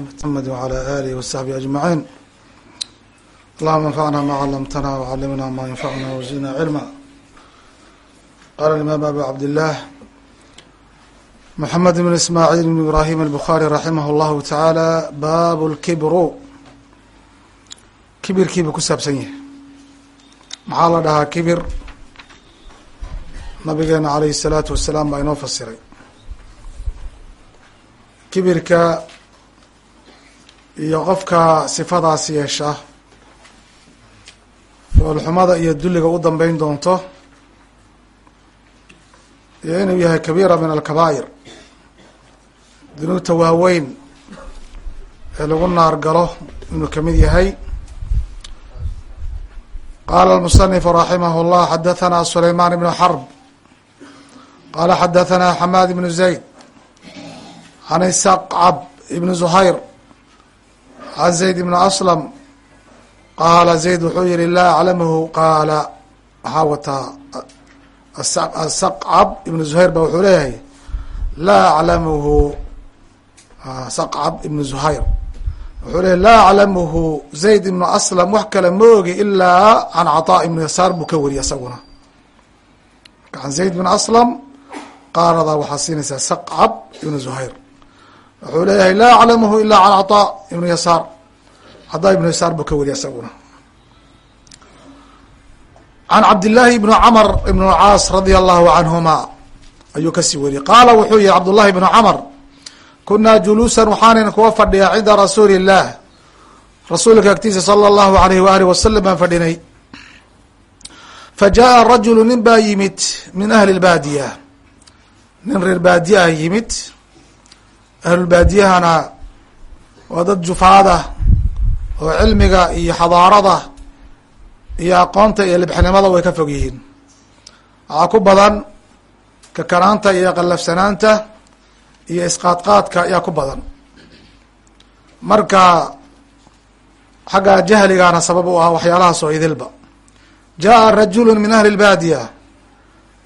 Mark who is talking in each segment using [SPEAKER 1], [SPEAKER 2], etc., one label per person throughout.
[SPEAKER 1] mxamed mxamed wcalaa aalihi wasaxbihi ajmaciin allahuma anfacna ma calamtana wcalimna ma yanfacna wazidna cilma qaala imaam abu cabdillaah mxamed bn ismaaciil bn ibrahim albukhari raximah llahu tacaala baabu lkibru kibirkiibuu ku saabsan yahay maxaa la dhahaa kibir nabigeena alayhi الsalaatu wasalaam baa inoo fasiray kibirka iyo qofka sifadaas yeesha foolxumada iyo dulliga u dambeyn doonto iyo inuu yahay kabiira min alkabaa'ir dunuubta waaweyn ee lagu naar galo inuu ka mid yahay. Qala almusanifu raximah llah xadathanaa sulayman ibnu xarb qala xadathanaa xamaad ibnu zayd. An isaqcab ibnu zuhayr can zayd ibni aslam qaala zayd wuxuu yihi laa aclamahu qaala waxaa wataa saqcab ibnu zuhayr ba wuxuu leeyahay laa aclamhu saqcab ibnu zuhayr wuxuu leeyahy laa aclamhu zayd ibnu aslam wax kale ma ogi ilaa can caطaa ibnu yasaar buu ka wariye isaguna marka can zayd ibn aslam qaaladaa waxaa siinaysaa saqcab ibnu zuhayr wuxuu leeyahay laa aclamhu ilaa can caطaa ibnu yasaar. Caطaa ibnu yasaar buu ka wariye isaguna can cabdillaahi ibnu camr ibn caas radia allahu canhuma ayuu ka sii wariyey qaala wuxuu yihi cabdullahi ibnu camr kunaa juluusan waxaanan kuwa fadhiya cinda rasuuli illah rasuulka agtiisa sala allahu alayh waaalih wasalam baan fadhinay. Fa jaa rajulu nin baa yimid min ahli lbaadiya nin reer baadiye ah yimid ahlulbaadiyahana waa dad jufaada oo cilmiga iyo xadaarada iyo aqoonta iyo libxnimada way ka fog yihiin. Waxaa ku badan kakanaanta iyo qallafsanaanta iyo isqaadqaadka ayaa ku badan. Marka xagga jahligaana sabab u ah waxyaalahaas oo idilba. Jaa rajulu min ahli lbaadiya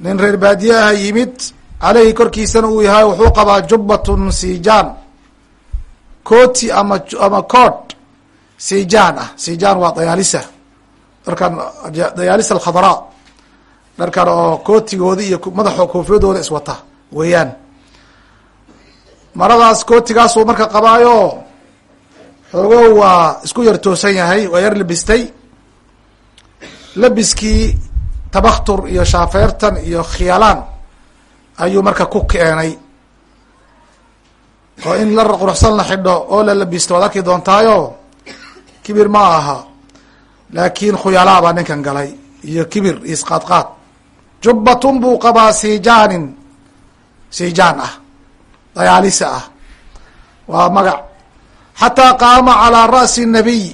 [SPEAKER 1] nin reer baadiye ah yimid caleyhi korkiisana uu yahay wuxuu qabaa jubbatun sijaan kooti ama ama kood sijaan ah. Sijaan waa dayaalisa. Dharkan dayaalisa alkhadraa dharkan oo kootigooda iyo madaxo koofiyadooda iswata weeyaan. Maradaas kootigaasuu marka qabaayo xoogo waa isku yar toosan yahay waa yar labistay. Labiskii tabaktur iyo shaafeertan iyo khiyaalaan ayuu marka ku keenay. Oo in la quruxsan la xidho oo la labisto waad arki doontaayo? Kibir ma aha. Laakiin khuyalaa baa ninkan galay iyo kibir iyo isqaadqaad. Jubbatun buu qabaa sijaanin. Sijaan ah dayaalisa ah. Waa magac. Xataa qaama calaa ra'si nabiy.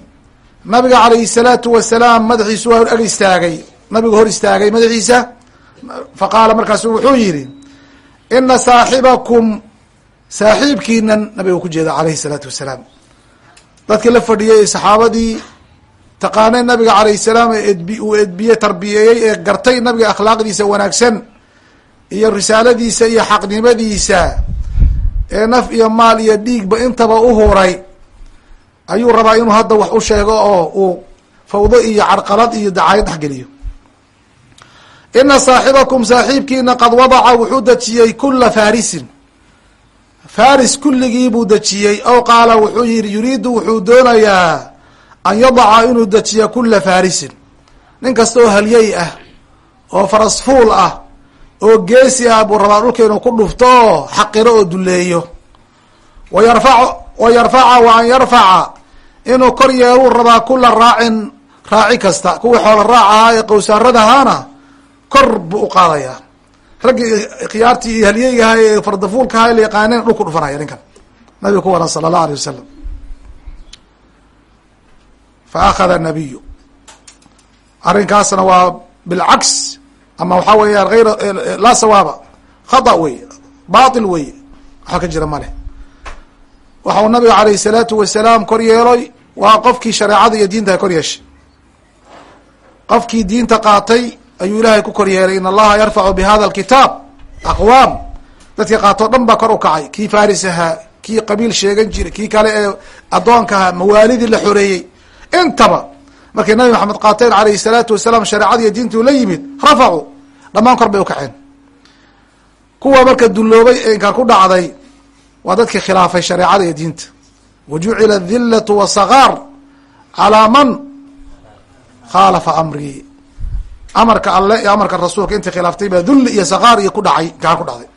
[SPEAKER 1] Nabiga calayhi salaatu wasalaam madaxiisu waa ag istaagay. Nabigu hor istaagay madaxiisa? Faqaala markaasu wuxuu yihi ina saaxibakum saaxiibkiinan nabiga ku jeeda calayhi salaatu wasalaam dadkii la fadhiyay saxaabadii taqaanay nabiga calayhi salaam ee edb uu edbiye tarbiyeeyey ee gartay nabiga akhlaaqdiisa wanaagsan iyo risaaladiisa iyo xaqnimadiisa ee naf iyo maal iyo dhiigba intaba u huray ayuu rabaa inuu hadda wax u sheego oo uu fawdo iyo carqalad iyo dacaayad dhexgeliyo ina saaxibakum saaxiibkiina qad wadaca wuxuu dejiyey kula farisin faris kulligii buu dejiyey aw qaala wuxuu yihi yuriidu wuxuu doonayaa an yadaca inuu dejiya kula farisin nin kasta oo halyey ah oo farasfuul ah oo geesi ah buu rabaa dhulka inuu ku dhufto xaqiro oo duleeyo wa yarfac wa yarfaca wa an yarfaca inuu kor yeeluu rabaa kula raacin raaci kasta kuwii xoola raacahaa ee qowsaaradahaana kor buu u qaadayaa raggii khiyaartii iyo halyeygaha ee fardafuulkaha la yaqaaneen dhulku dhufanaya ninkan. Nabiga ku waran sala allahu alay wasalam fa akhada nabiyu arrinkaasna waa bilcaks ama waxaa weeyaan ayr laa sawaaba. Khata wey bail wey waxaa ka jira male waxa uu nabiga alayh الsalaatu wasalaam kor yeeloy waa qofkii shareecada iyo diinta kor yeeshay. Qofkii diinta qaatay ayuu ilaahay ku kor yeelay in allaha yarfacu bihada اkitaab aqwaam dadkii qaatoo dhan baa kor u kacay. Kii faris ahaa kii qabiil sheegan jiray kii kale ee addoonkaha mawaalidii la xoreeyey. Intaba markay nabi maxamed qaateen alayhi salaatu wasalaam shareecadiiyo diintuu la yimid rafacuu dhammaan kor bay ukaceen kuwa marka dulloobay ee inkaan ku dhacday waa dadkii khilaafay shareecada iyo diinta. Wa jucila adillatu wasagaar calaa man khaalafa amrii amarka alle iyo amarka rasuulka intii khilaaftay baa dulli iyo sakaar iyo ku dhacay gacan ku dhacday.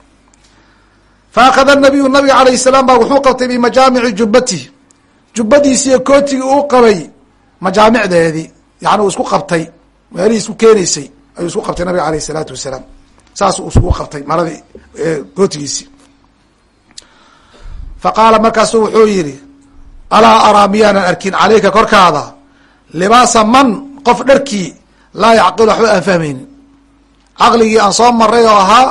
[SPEAKER 1] Fa akhada nabiyu nabiga alayh salaam baa wuxuu qabtay bimajaamici jubbatihi jubbadiisi iyo kootigii uu qabay majaamicdeedii yani uu isku qabtay meelihii isku keenaysay ayuu isku qabtay nabiga alayh salaatu wasalaam. Saas uu isku qabtay maradii kootigiisii fa qaala markaasu wuxuu yihi alaa araa miyaanan arkin caleyka korkaada? Libaasa man qof dharkii laa yacqilu waxba aan fahmaynin caqligii aan soo maray oo ahaa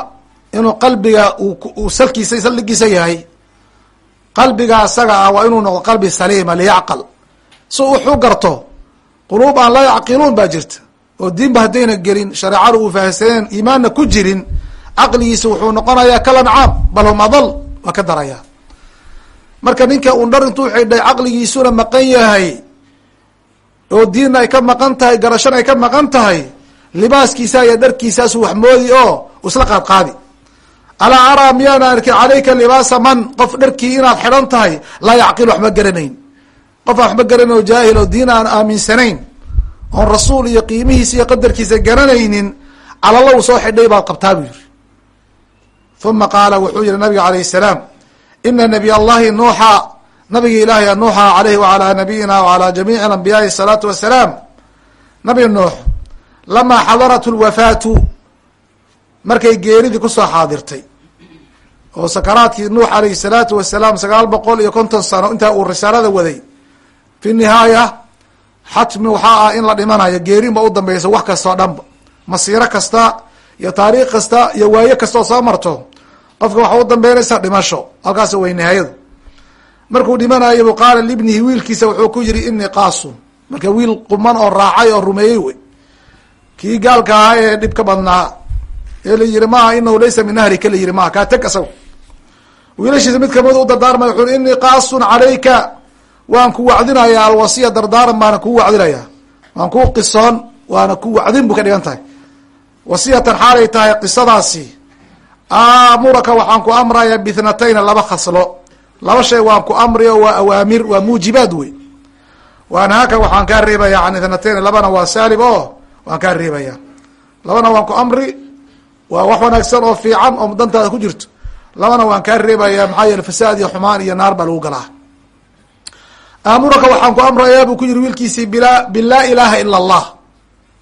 [SPEAKER 1] inuu qalbiga uu salkiisa salligiisa yahay qalbiga isaga ah waa inuu noqdo qalbi saliima liyacqal. Si wuxu garto quluub aan laa yacqiluun baa jirta. Oo diinba haddayna gelin shareecada uu fahamsaneen iimaanna ku jirin caqligiisa wuxuu noqonayaa kalancaam bal hum adal waa ka darayaa marka ninka un dhar intuu xidhay caqligiisuna maqan yahay oo diinna ay ka maqan tahay garashana ay ka maqan tahay libaaskiisa iyo dharkiisaasu wax moodi oo isla qaad qaadi. Alaa araa miyaana arkin calayka libaasa man qof dharkii inaad xidhan tahay laa yacqil waxba garanayn. Qof aan waxba garanayn oo jaahil oo diin aan aaminsanayn oon rasuul iyo qiimihiisa iyo qadarkiisa garanaynin calala uu soo xidhay baad qabtaa buu yihi uma qaala wuxuu yihi nabiga alayh salaam ina nabiy allahi nuuxa nabigi ilaahay nuuxa alayhi waalaa nabiyina waalaa jamiici ambiyaai salaatu wasalaam nabi nuux lamaa xadarat lwafaatu markay geeridii ku soo xaadirtay. Oo sakaraadkii nuux alayhi salaatu wasalaam sagaal boqol iyo konton sano intaa uu risaalada waday. Fi nihaaya xatmi waxaa ah in la dhimanayo geerinba u dambeysa wax kastoo dhanba masiiro kasta iyo taariikh kasta iyo waaye kastaoo soo marto. Qofka waxa u dambeynaysa dhimasho halkaas way nihaayadu markuu dhimanayo bu qaala libnihi wiilkiisa wuxuu ku yihi inii qaasun. Marka wiil quman oo raacay oo rumeeyey wey. Kii gaalka ahaa ee dhib ka badnaa ee la yihi maaha inahu laysa min nahrika la yihi maaha kaa teg asaga wiilashiisa mid ka mid u dardaarmay wuxu ui inii qaasun calayka waan ku wacdinayaa alwasiya dardaaran baana kuu wacdinayaa. Waan kuu qisoon waana ku wacdin bu ka dhigan tahay. Wasiyatan xaalay tahay qisadaasi. Aamuraka waxaan ku amrayaa bithnatayna laba khaslo laba shay waan ku amri oo waa awaamir waa muujibaad wey waanhaaka waxaan kaa reebaya can ithnatayn labana waa saalib oo waan kaa reebaya. Labana waan ku amri waa wax wanaagsan oo fiican oo dantaada ku jirto. Labana waan kaa reebaya maxaa yeele fasaad iyo xumaan iyo naar baa lagu galaa. Aamuraka waxaan ku amrayaa buu ku yiri wiilkiisii bila bilaa ilaaha ila allah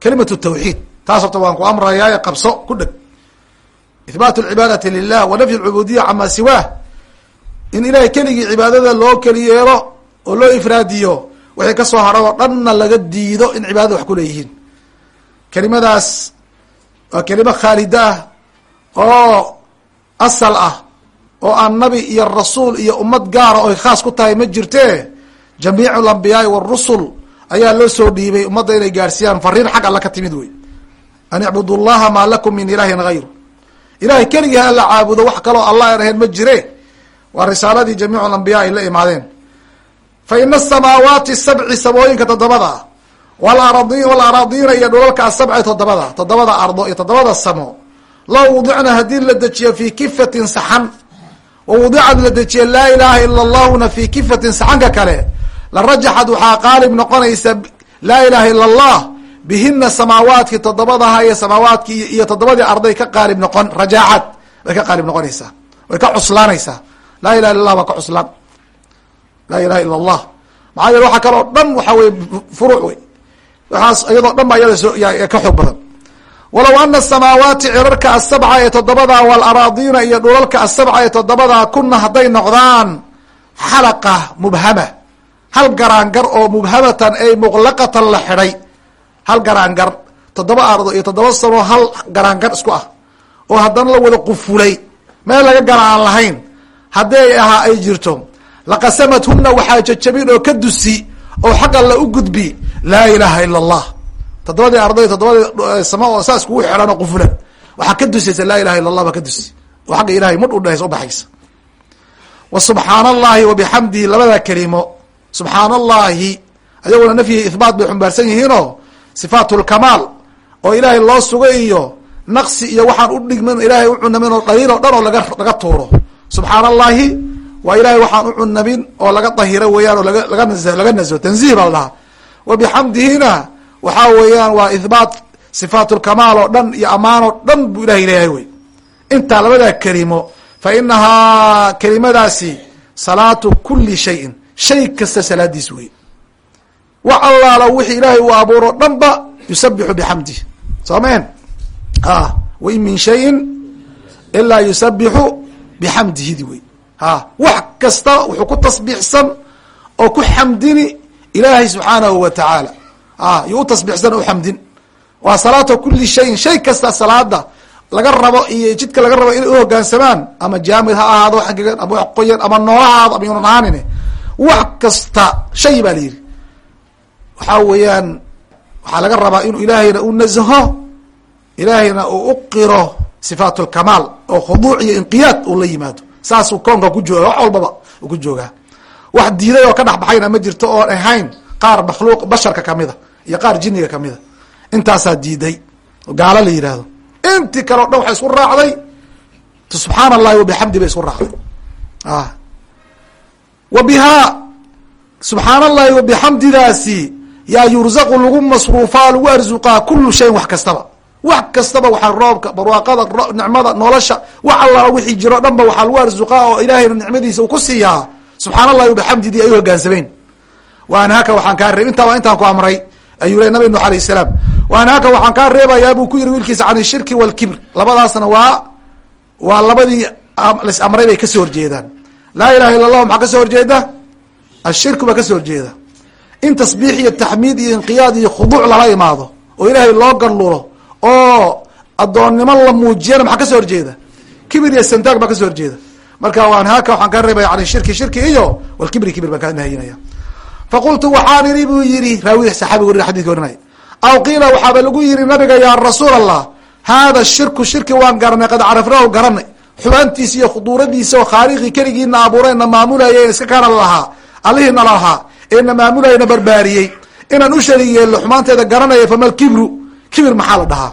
[SPEAKER 1] kalimatu tawxiid. Taas horta waan ku amrayaa qabso ku dheg. Ihbaat lcibaadati lilah wa nafyi lcubuudiya camaa siwaah in ilahay keligii cibaadada loo keli yeelo oo loo ifraadiyo wixii ka soo hadha oo dhanna laga diido in cibaadada wax kuleeyihiin kelimadaas waa kelimo khaalida ah oo asal ah oo aan nabi iyo rasuul iyo ummad gaara oy khaas ku tahay ma jirte. Jamiicu lambiyaai warusul ayaa loo soo dhiibay ummadda inay gaadhsiiyaan fariin xag alla ka timid wey. An icbudu llaha maa lakum min ilaahin hayru ilahay keligii ha la caabudo wax kaloo allah aan ahayn ma jire waa risaaladii jamiicu lambiya ay la imaadeen. Fa ina asamaawaati sabci samooyinka toddobada walaradi walaraadiina iyo dhulalka asabci toddobada toddobada ardo iyo toddobada samo low wudicna haddii la dejiyo fii kifatin saxan wa wudicad la dejiyo laa ilaaha ila allahuna fii kifatin saxanka kale la rajaxad waxaa qaalib noqonaysa laa ilaha ila allah bihina samaawaadkii toddobadaha iyo samaawaadkii iyo toddobadii arday ka qaalib noqon rajaacad way ka qaalib noqonaysaa way ka cuslaanaysaa laa ilaha illa allah waa ka cuslaan laa ilaha illa allah maxaa yeele waxaa kaloo dhan waxaa weye furuuc wey waxaas iyadoo dhan ba iyada ka xoog badan. Walow ana asamaawaati cirarka asabca ee toddobada walaraadiina iyo dhulalka asabca ee toddobada kuna hadday noqdaan xalaqa mubhama. Hal garaangar oo mubhamatan ay muqlaqatan la xidhay hal garaangar toddoba ardo iyo toddoba sano hal garaangar isku ah. Oo haddana la wada qufulay. Meel laga gara aan lahayn haddii ahaa ay jirto laqasamathuna waxaa jajabin oo ka dusi oo xaqa la u gudbi laa ilaha ila allah toddobadii arday toddobadii samo oo saas kugu xidhan oo qufulan. Waxaa ka dusaysa laa ilaha illa allah baa ka dusi. Oo xagga ilahay mudh udhehaysa ubaxaysa wa subxaana allahi wa bixamdihi labada kelimo. Subxaana allahi ayaguna nafyi ihbaat bay xumbaarsan yihiinoo sifaat lkamaal oo ilaahay loo sugay iyo naqsi iyo waxaan u dhigmin ilaahay u cunamin oo dhaliil oo dhan oo laga laga tuuro subxaana allahi waa ilahay waxaan u cunamin oo laga dahiro weeyaan oo laga laga nas laga naso tanzih baa la dhahaa wa bixamdihina waxaa weeyaan waa ihbaat sifaat lkamaal oo dhan iyo ammaan oo dhan buu ilahay leeyahay wey. Intaa labadaa kelimo fa inahaa kelimadaasi salaatu kuli shayin shay kasta salaadiis wey. Wax allaala wixii ilaahay uu abuuro dhan ba yusabixu bixamdih soomeen a wain min shayin ilaa yusabixu bixamdihidi wey ha wax kasta wuxuu ku tasbiixsan oo ku xamdini ilaahay subxaanahu wa tacaala a yuu u tasbiixsan oo uxamdin waa salaata kuli shayin shay kasta salaada laga rabo iyo jidka laga rabo inay uhogaansamaan ama jaamid ha ahaado wax engegan ama wax qoyan ama noolahaado ama yunan ahaanin wax kasta shay baa la yidhi waxaa weeyaan waxaa laga rabaa inuu ilaahayna u nazaho ilaahayna uu u qiro sifaat lkamaal oo khuduuc iyo inqiyaad uu la yimaado. Saasuu koonka ku jooga wax walbaba ku joogaa wax diiday oo ka dhexbaxayna ma jirto oon ahayn qaar makhluuq basharka kamida iyo qaar jiniga kamida intaasaa diiday gaalo la yidhaahdo intii kale o dhan waxay isku raacday subxaana allahi wabixamdi bay isku raacday. Wa bihaa subxaana allahi wabixamdidaasi yaa yurzaqu lagu masruufaa lagu arsuqaa kulu shayin wax kastaba wax kastaba waxaa roobka barwaaqada nicmada nolosha wax allaala wixii jiro dhan ba waxaa lagu arsuqaa oo ilaahayna nicmadiisa uu ku siiyaa. Subxaana allahi wabixamdidii ay u hogaansameen wa anhaaka waxaan kaa reeb intaa waa intaan ku amray ayuu le nabi nuux alayh salaam. Wa waxaan kaa reebayaa buu ku yihi wiilkiisa can ishirki walkibr labadaasna waa waa labadii las amray bay ka soo horjeedaan. Laa ilaha illa allah maxaa ka soo horjeeda? Ashirku baa ka soo horjeeda. In tasbiix iyo taxmiid iyo inqiyaad iyo khuduuc lala imaado oo ilaahay loo ganlulo oo addoonnimo la muujiyana maxaa ka soo horjeeda? Kibir iyo santaag baa ka soo horjeeda. Marka anhaaka waxaan kaa reebaya can shirki shirki iyo walkibri kibir baan kaa nahayinaya faqultu waxaan idhi buu yihi raawi saxaabiga wari xadidka warinaya aw qiila waxaaba lagu yihi nabiga yaa rasuul allah haada shirku shirki waan garanay qad carafnahu garanay. Xubaantiisa iyo khuduuradiisa oo khaaliqii keligiina abuurayna maamulaya iska kaana lahaa allihiina lahaa eena maamulayna barbaariyey. Inaan u yeelno xumaanteeda garanaya famal kibru kibir maxaa la dhahaa?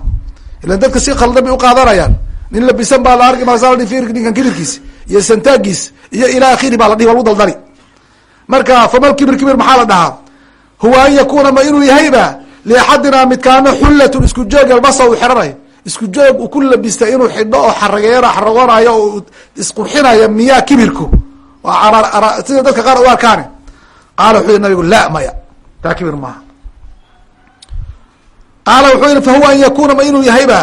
[SPEAKER 1] Ilan dadka si khaldan bay uqaadanayaan nin labisan baa la arki ninkan kibirkiisa iyo santaagiis iyo ila akhiri baa la dhihi waa lagu daldali. Marka famal kibir kibir maxaa la dhahaa? Huwa an yakuna ma inuu yahayba liaxadinaa midkaana xullatun isku joog albasa uu xiranayo isku joog uu ku labista inuu xidho oo xarageero xaragoonayo oo isqurxinayo miyaa kibirku. Sida dadka qaar u arkaane. Qaala wuxuu yihi nabigu la maya. Taa kibir maaha qaala wuxuu yihi fahuwa an yakuna ma inuu yahayba?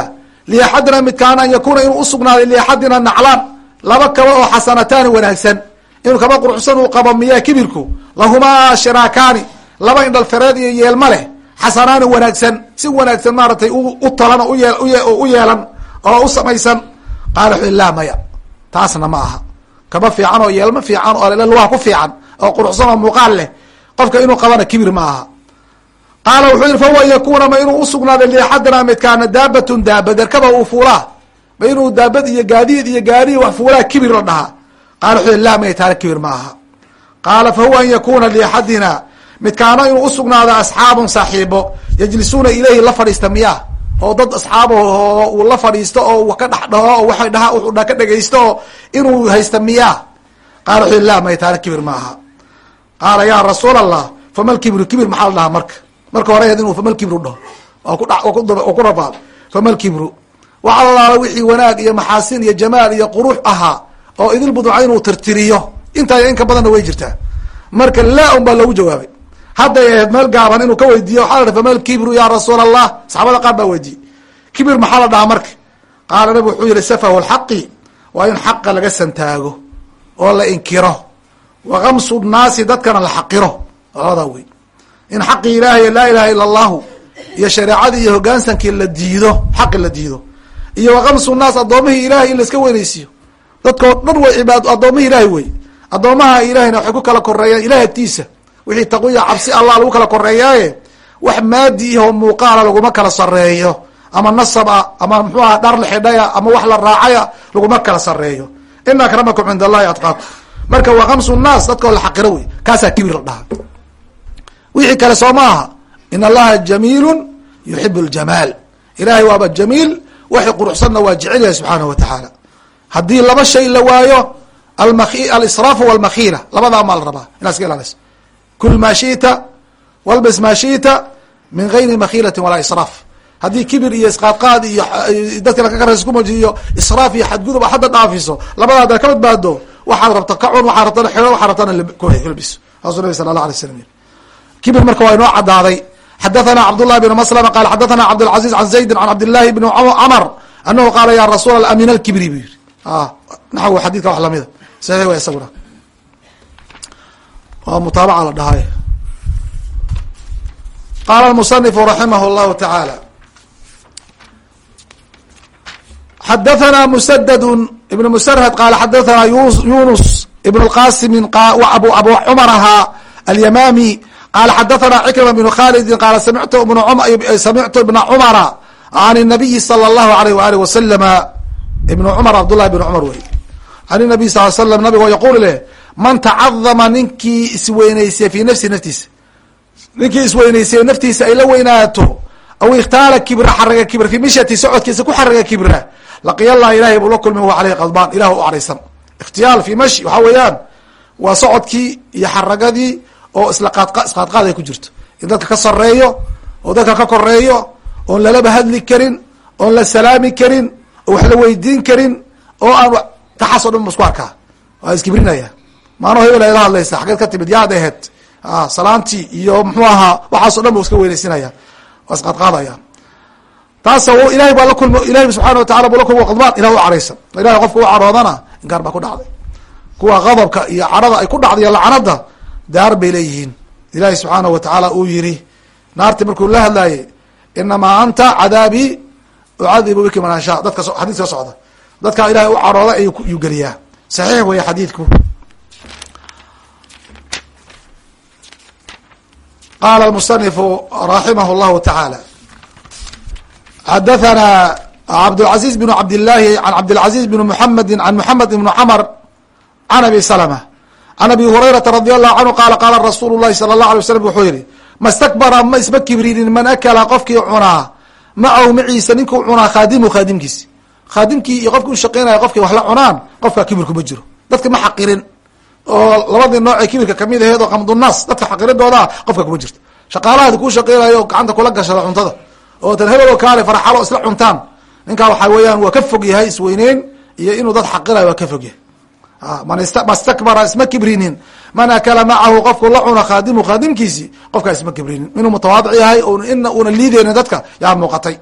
[SPEAKER 1] Liaxadina midkaana an yakuna inuu usugnaaday liaxadina naclaan laba kaba oo xasanataani wanaagsan. Inuu kaba quruxsan uu qabo miyaa kibirku? Lahumaa shiraakaani laba indhalfereed iyo yeelma leh. Xasanaani wanaagsan si wanaagsan maaratay u talan oo u yeelan oo u samaysan. Qaala wuxuu la maya. Taasna ma aha. Kaba fiican oo yeelma fiican oo lugaha ku fiican oo quruxsan oo muuqaal leh. Qofka inuu qabana kibir ma aha qaala wuxuu yihi fahuwa an yakuna ma inuu usugnaaday liaxadina midkaana daabatun daaba derkaba uu fuulaa. Ma inuu daabad iyo gaadiid iyo gaarihi wax fuulaa kibir la dhahaa qala wuxuu yihi la maya taana kibir ma aha. Qaala fahuwa an yakuna liaxadina midkaana inuu usugnaado asxaabun saaxiibo yajlisuuna ilayhi la fadhiista miyaa. Oo dad asxaabaho uu la fadhiisto oo ka dhex dhaho oo waa dha wuxuu dha ka dhegaysto oo inuu haysta miyaa. Qaala wuxuu yihi la maya taana kibir ma aha. Qaala ya rasuul allah famal kibru kibir maxaa la dhahaa marka marka hore inuu famal kibru dhaho ku rafaad famal kibru wax allaala wixii wanaag iyo maxaasin iyo jamaal iyo qurux ahaa oo idil buduca inuu tirtiriyo. Intaa in ka badanna way jirtaa. Marka laa un baa loogu jawaabay. Hadday ahayd meel gaaban inuu ka weydiiyo waxaa la famal kibru ya rasuul allah saxaabada qaar baa weydiiyey. Kibir maxaa la dhahaa marka? Qaala nabig wuxuu yihi safahu lxaqi waa in xaqa laga santaago oo la inkiro. Wa kamsu naasi dadkana la xaqiro. Labadaa wey in xaqii ilaahay laa ilaha ila allahu iyo shareecadii iyo hogaansankii la diido xaqi la diido. Iyo wa kamsu naas addoomihii ilahay in laiska weynaysiiyo. Dadkao dhan way cibaad addoomihi ilaahay wey. Addoomaha ilahayna waxay ku kala koreeyaan ilahay agtiisa. Wixii taqiya cabsi allah lagu kala koreeyaaye wax maadi ihoo muuqaala laguma kala sareeyo ama nasab a ama muxuu aha dhar la xidhaya ama wax la raacaya laguma kala sareeyo ina akramakum cind allahi atqaakum. Marka waa kamsu naas dadkao la xaqiro wey. Kaasaa kibir la dhahaa wixii kale soo ma aha in allaha jamiilun yuxib ljamaal ilahay waaba jamiil waxay quruxsanna waa jecel yahay subxaanahu wa tacaala. Haddii laba shay la waayo alisraafu walmakhiila labadaa maa la rabaa inaad iska ilaalisa kul maa shita walbis maa shita min gayri makhiilati walaa israaf. Haddii kibir iyo isqaadqaad iyo dadka lakakaraysa kumaji iyo israaf iyo xadgudub hadda dhaafiso labadaa ada ka badbaado waxaad rabta ka cun waxaad rabtana xiro waxaad rabtana kulbiso saasuu nabi sala allah alay slam kibir marka waa inoo cadaaday xadathana cabdullahi bn maslama qala xadathana cabdاlcaziz an zaydin an cabdillahi bni camar anahu qaala ya rasuul amin alkibri bu yiri naxw xadidka wax lamida saxiix wa isaguna waa mutaabaca la dhahay qaala almusanifu raximah llahu tacaala xadathana musadad ibn musrhad qaala xadathana yunus ibn اlqasimin abu abu cumar ahaa alyamami qaal xadathana cikrima bnu khalidin qaala samictu ibna cumara an nabiyi sala allahu alayh waalih wasalama ibnu cumar cabdullahi ibn cumar wey an nabiy sal l slam nabigo yaquul leh man tacadama ninkii isweyneysay fii nafsi naftiisa ninkii isweyneysay naftiisa ay la weynaato aw ikhtaala kibra xaraga kibra fii mishati socodkiisa ku xaraga kibra laqiya allah ilahay buu la kulmay wa caleyhi qadbaan ilah u araysan ikhtiyaal fii mashi waxaa weeyaan waa socodkii iyo xaragadii oo isqaadqaad ay ku jirto. In dadka ka sareeyo oo dadka ka koreeyo oon lalaba hadli karin oon la salaami karin oo wax la weydiin karin oo aan taxaas o dhan isku arkaa. Waa iskibrinaya maano hebel ayla hadlaysa. Xageed ka timid yaad aheed. Salaantii iyo muxuu ahaa waxaaso dhan bu iska weynaysinaya waa isqaadqaadaya taas ilahay baa la kulm ilahi subxaana watacala bu la kulma qadbaan ilah u caraysan ilahay qofka u caroodana inkaar baa ku dhacday. Kuwa qadabka iyo cadhada ay ku dhacday lacanada daar bay leeyihiin. Ilahi subxaanahu watacaala uu yiri naarti markuu la hadlaayey inamaa anta cadaabii ucadibu biki man ashaa. Dadka xadiis soo socda. Dadka ilahay u carooda ayuu geliyaa. Saxiix weeye xadiidku. Qala musanifu raximah llahu tacaala xadathana cabdاlcaziz bn cabdillahi an cabdاlcaziz bn muxamedi an muxamed ibn camr can abi salma can abi hurayrata radi allahu canhu qaala qaala rasuulu llahi sala اllah alay waslam wuxuu yihi mastakbara ma isma kibrinin man akala qofkii cunaa macahu maciisa ninkuu cunaa khaadimu khaadimkiisi khaadimkii iyo qofki ushaqeynaya qofkii wax la cunaan qofka kibirku ma jiro dadka ma xaqirin oo labadii noocee kibirka ka mid aheed oo qamdunaas dadka xaqiridooda qofka kuma jirto shaqaalahaadi kuu shaqeynayo o gacanta kula gashada cuntada oo tan hebel oo kaale farxalo isla cuntaan ninkaa waxaa weeyaan waa ka fog yahay isweyneyn iyo inuu dad xaqirayo waa ka fog yahay mastakbara isma kibrinin. Man akala macahu qofku la cuna khaadimu khaadimkiisi qofkaa isma kibrinin. Inuu mutawaadic yahay ina una liideynin dadka yaa muuqatay.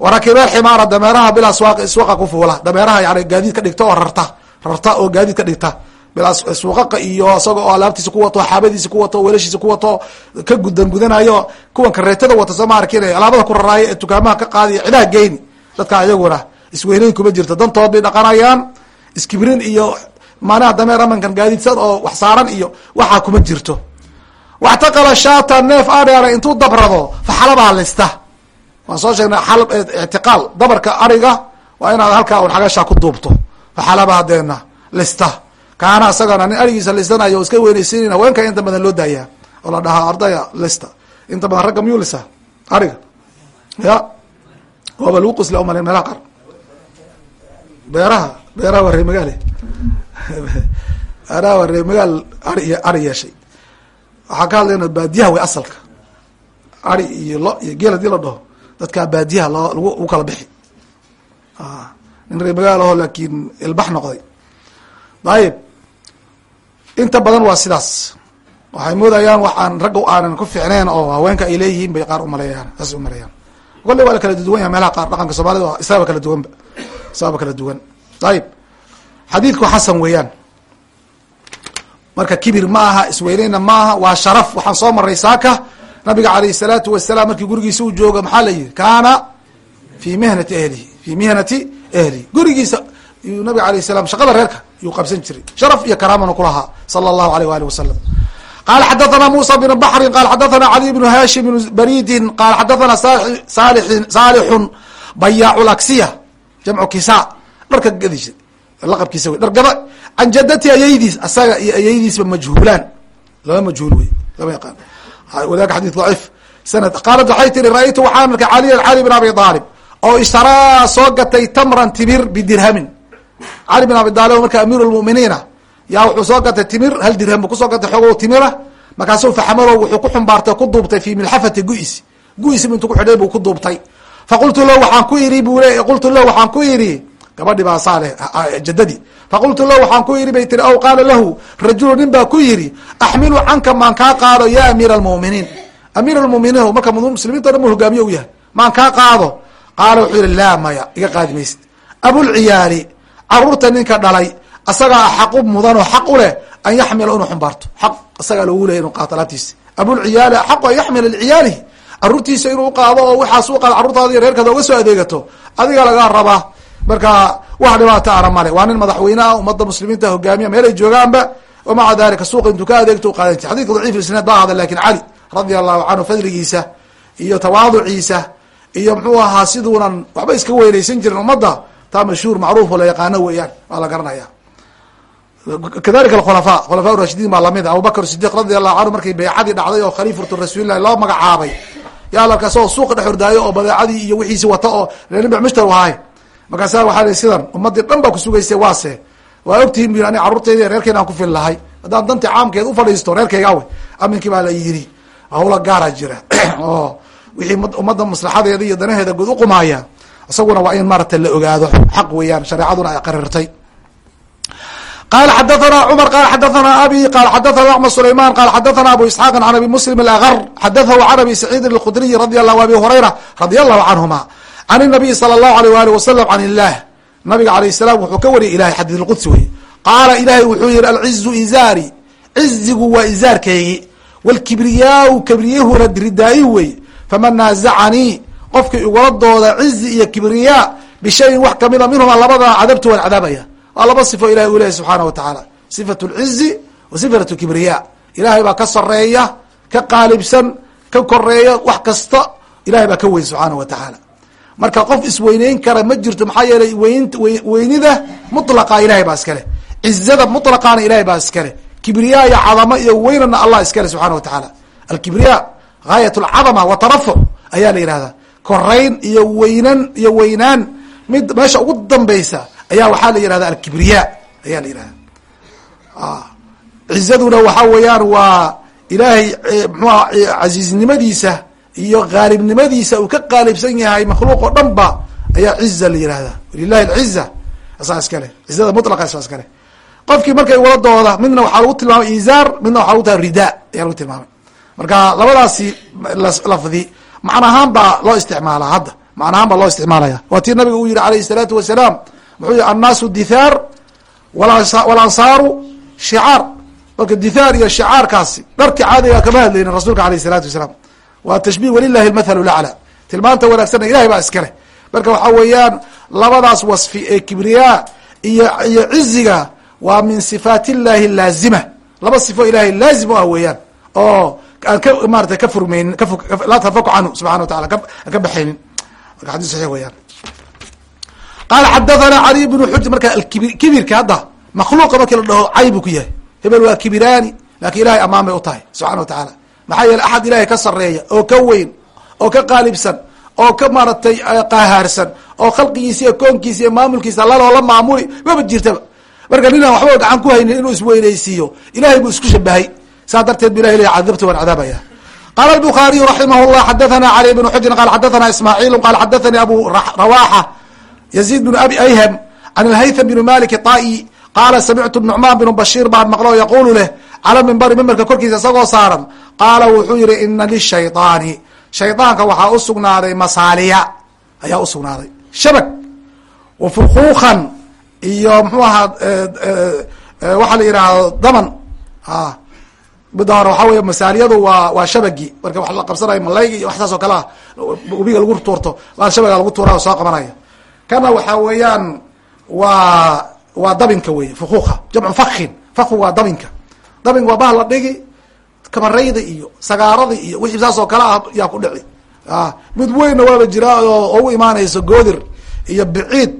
[SPEAKER 1] Warakibe ximaara dameeraha bilaa swaaqi suuqa ku fuula. Dameeraha yani gaadiid ka dhigta oo rarta. Rarta oo gaadiid ka dhigta. Bilaa suuqaqa iyo isaga oo alaabtiisa ku wato xaabadiisa ku wato weelashiisa ku wato ka gudan gudanayo kuwan kareetada wata soo ma arkin alaabada ku raraayo ee dukaamaha ka qaadiyo cidaha geyni dadka ayaguna isweyneyn kuma jirto. Dantood bay dhaqanayaan. Iskibrin iyo maanaha dameer amankan gaadiidsad oo wax saaran iyo waxaa kuma jirto. Waxtaqala shaata neef adheera intuu dabrado faxalabaa lista waan soo sheegnay xal ictiqaal dabarka ariga waa inaad halkaa un xagashaa ku duubto. Faxalaba hadeena lista kaana isagana nin arigiisa listanayo o iska weynaysiinin haweenka inta badan loo daayaa. Oo la dhahaa ardaya lista inta badan ragga miyuu lisa ariga. Ya. Waaba lagu qusla umale meelaha qar beeraha beeraha waa ree magaale beeraha waa ree magaal ari ari yeeshay. Waxaa ka hadlayna baadiyaha way asalka. Ari iyo lo iyo geel haddii la dhaho dadkaa baadiyaha loo lagu lagu kala bixi. Nin ree magaal aho laakiin ilbax noqday. Ayib inta badan waa sidaas. Waxay moodayaan waxaan ragga aanan ku ficneen oo haweenka ay leeyihiin bay qaar umaleeyaan saas umaleeyaan kolley waa la kala duwan yahay meelaha qaar dhaqanka soomaalida isaaba kala duwanba isaaba kala duwan. Ayib xadiidku xasan weeyaan. Marka kibir ma aha isweyneyna ma aha waa sharaf. Waxaan soo maray saaka. Nabiga alayh الsalaatu wasalaam markii gurigiisa u jooga maxaa la yihi kaana fi mihnati ahlihi fi mihnati ahlihi. Gurigiisa yuu nabiga alayh salam shaqada reerka yuu qabsan jiray. Sharaf iyo karaamana kulahaa sala allahu alayh wali wasalam qala xadathana musa bn baxrin qala xadathana cali bnu hashim bn baridin qala xadathana saalixun bayaacu laksiya jamcu kisa dharka gadis laqabkiisa wey. Dhargaba can jadati ayaydiis asaga iyo ayaydiisba majhuulaan. Laba majhuul wey lama yaqaan. Wadaka xadis daciif. Sanad qaalat waxay tiri ra'aytu waxaan arkay caliyan cali bin abi aalib oo ishtaraa soo gatay tamran timir bidirhamin. Cali bin abi aalib marka amiir lmuminiina yaa wuxuu soo gatay timir hal dirham buu ku soo gatay xoogo timira markaasuu faxamalo wuxuu ku xumbaartay ku duubtay fi milxafati gu'is. Gu'is intuu ku xidhay buu ku duubtay. Faqultu lahu waxaan ku yidhi bu le qultu lahu waxaan ku yidhi gabadhi baa saa leh jadadii faqultu lahu waxaan ku yidhi bay tiri aw qaala lahu rajulu nin baa ku yidhi axmilu canka maan kaa qaado ya amiira almuminiin amiir almuminiin marka muslimiinta dhan mu hogaamiye u yahay. Maan kaa qaado? Qaala wuxuu yihi laa maya iga qaadi maysid. Abulciyaali carruurta ninka dhalay asagaa xaqu mudan oo xaq u leh an yaxmila inuu xumbaarto. Xaq isagaa loogu leya inu qaato alaabtiisa. Abulciyaali axaqu an yaxmila liciyaalihi caruurtiisa inuu uqaado oo waxaas u qaado carruurtaada reerkaada uga soo adeegato adiga lagaa rabaa marka wax dhibaata ana male. Waa nin madaxweyne ah ummadda muslimiinta hogaamiya meelay joogaanba wamaca dalika suuqa intuu ka adeegto u qaadan jir xadidka daciif isnaad baa hada laakiin cali radia allahu canhu fadligiisa iyo tawaaduciisa iyo muxuu ahaa siduunan waxba iska weynaysan jirin ummadda taa mashhuur macruuf oo la yaqaano weeyaan waa la garanaya kadalika alkhulafa khulafa rashidiin baa la mid a abubakr sidiq radi allahu canhu markii beycadii dhacday oo khaliifatu rasuulilahi loo magacaabay. Yaa larkaas oo suuqa dhex hordaayo oo badeecadii iyo wixiisi wata oo nin bicmushtar ahay markaasa li sidan ummadii dhan baa kusugaysay waase. Waa ogtihin bu ani carruurteyda reerkeyna aan ku fil lahay haddaan danti caamkeed ufadhiisto reerkeyga we aminkii baa la yidhi hawla gaara jira. Oo wixii ummadda maslaxadeeda iyo danaheeda guud uqumaaya isaguna waa in maarata la ogaado. Xaq weeyaan shareecaduna ay qarirtay. Qala xadathana cumar qala xadathana abi qala xadathana axmed sulayman qala xadathana abu isxaaq can abi muslim alagr xadathahu can abi saciidin alkhudriy radi allahu abi hurayra radi allahu canhuma can inabiyi sala allahu aleyh waali wasalam can illaah nabiga alayh salaam wuxuu ka wariyay ilahay xadiis lqudsi wey qaala ilaahay wuxuu yihi alcizu izaari. Cizigu waa izaarkaygi walkibriyaau kibriyahuna ridaa'i wey faman naazacanii qofkii igula dooda cizi iyo kibriyaa bishayin wax kamida ah, minhuma labada cadabtu waan cadaabaya. Waa laba sifo ilahay uu leyahy subxaana wa tacaala sifat lcizi wa sifat lkibriya ilaahay baa ka sareeya ka qaalibsan ka koreeya wax kasta. Ilahay baa ka weyn subxaana wa tacaala marka qof isweyneyn kara ma jirto maxaa yeelay weyn weynida mutlaqa ilahay baa iskale cizada mutlaqaana ilahay baa iskale kibriya iyo cadamo iyo weynana allah iskale subxana wa tacaala. Alkibriya gaayat alcadama wa tarafuc ayaa la yihahdaa korayn iyo weynan iyo weynaan mid meesha ugu dambaysa ayaa waxaa la yihahda alkibriya ayaa la yihahda cizaduna waxaa weeyaan waa ilaahay mxuha casiiznimadiisa iyo qaalibnimadiisa uu ka qaalibsan yahay makhluuq oo dhan ba ayaa ciza la yihahda lilahi alciza asaa iskale cizada mutlaqa saa iskale qofkii markay wala dooda midna waxaa lagu tilmaamay izaar midna waxaa lagu tahay rida ayaa lagu tilmaamay marka labadaasi lafdi macna ahaan baa loo isticmaala hadda macna ahaan baa loo isticmaalaya waa tii nabiga uu yihi alayh الsalaatu wasalaam wuxuu yihi annaasu dithaar walansaaru shicaar marka dithaar iyo shicaarkaasi dharki caadiga kama hadlaynin rasuulka alayh الsalatu wasalaam waa tashbih walilahi اlmathalu laclى tilmaanta wanaagsanna ilahay baa iskale marka waxaa weeyaan labadaas wasfi ee kibriya iyo iyo ciziga waa min sifaat illahi laazima. Laba sifo ilahay laazim u ah weeyaan oo aan ka maarata ka furmaynin laa tafaku canhu subxana wa taala aan ka baxaynin. Marka xadis saxiix weyaan qaala xadathana caliy bnu xuj marka kibirka hadda makhluuqa markii la dhaho cay ku yahay. Hebel waa kibiraani laakiin ilahay amaan bay u tahay subxana wa tacaala maxaa yeele axad ilahay ka sareeya oo ka weyn oo ka qaalibsan oo ka maaratay qaahaarsan oo khalqigiisa iyo koonkiisa iyo maamulkiisa laloo la maamuli maba jirtaba marka ninaan waxba gacan ku haynin inuu isweynaysiiyo ilahay buu isku shabahay saa darteed bu ilahy le cadabtu waan cadaabaya qala الbخariyu raximah الlah xadathana cali bn xujrin qala xadathana ismaaciil qala xadathani abu rawaxa yazid bn abi ayham can اlhaytham bn malik طa'i qaala samictu nucmaan bn bashir baan maqlo yaqulu leh cala mimbari mimbarka korkiisa isagoo saaran qaala wuxuu yihi ina lishayطaani shayطaanka waxaa usugnaaday masaaliya ayaa usugnaaday shabag wafukuukan iyo mxuu ahaa waxaa la yihahdo daman midda hore waxaa wey masaaliyadu waa waa shabagi marka wax la qabsanayo malayga iyo wax saas oo kale ah webiga lagu tuurto shabaga lagu tuura soo qabanaya kana waxaa weeyaan waa waa dabinka wey fukuuka jamcu fakin faku waa dabinka. Dabinka waa bah la dhigi kabarayda iyo sagaarada iyo wixii saas oo kale ah yaa ku dhici. Mid weynna waaba jiraa oo u imaanayso goodir iyo biciid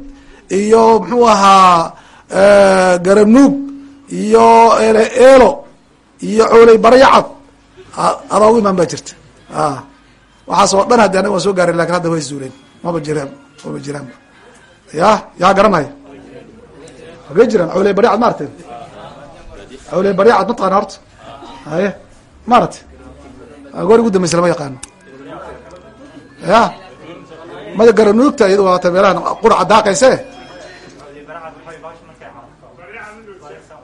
[SPEAKER 1] iyo muxuu ahaa garanuug iyo ele eelo iyo cooley baryacad. Adoogu imaan baa jirta. Waxaas oo dhan haddi anaga waan soo gaarin laakiin hadda way zuuleen maba jiraan maba jiraanba ya yaa garanaya hagee jiraan cooley baryacad maarate cooley baryacad ma taqana horta. Haye maarate goor ugu dambeysa lama yaqaano. Ya mada garanuugta iyado waata meelahan quraca daaqayse?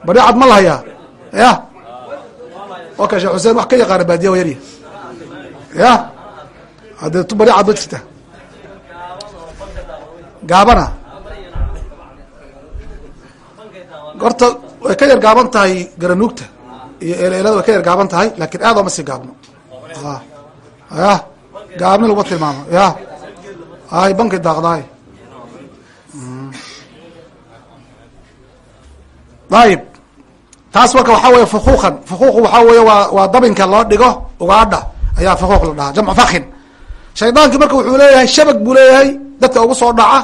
[SPEAKER 1] Baryacad ma lahayaa? Ya. Oka sheekh xuseen wax ka yaqaana baadiya wa yarya ya. Hadee tu baryacad ma horta way ka yar gaaban tahay garanuugta iyo eeleelada way ka yar gaaban tahay laakiin aad ooma sii gaabno ya gaabni laguma tilmaamo. Ya ay banki daaqdaay ayib. Taas marka waxaa weeye fukuuqan fukuuqu waxaa weeye waa waa dabinka loo dhigo ugaadha ayaa fukuuq la dhahaa jamcu fakin shaydaankii marka wuxuu leeyahay shabag buu leeyahay dadka ugu soo dhaca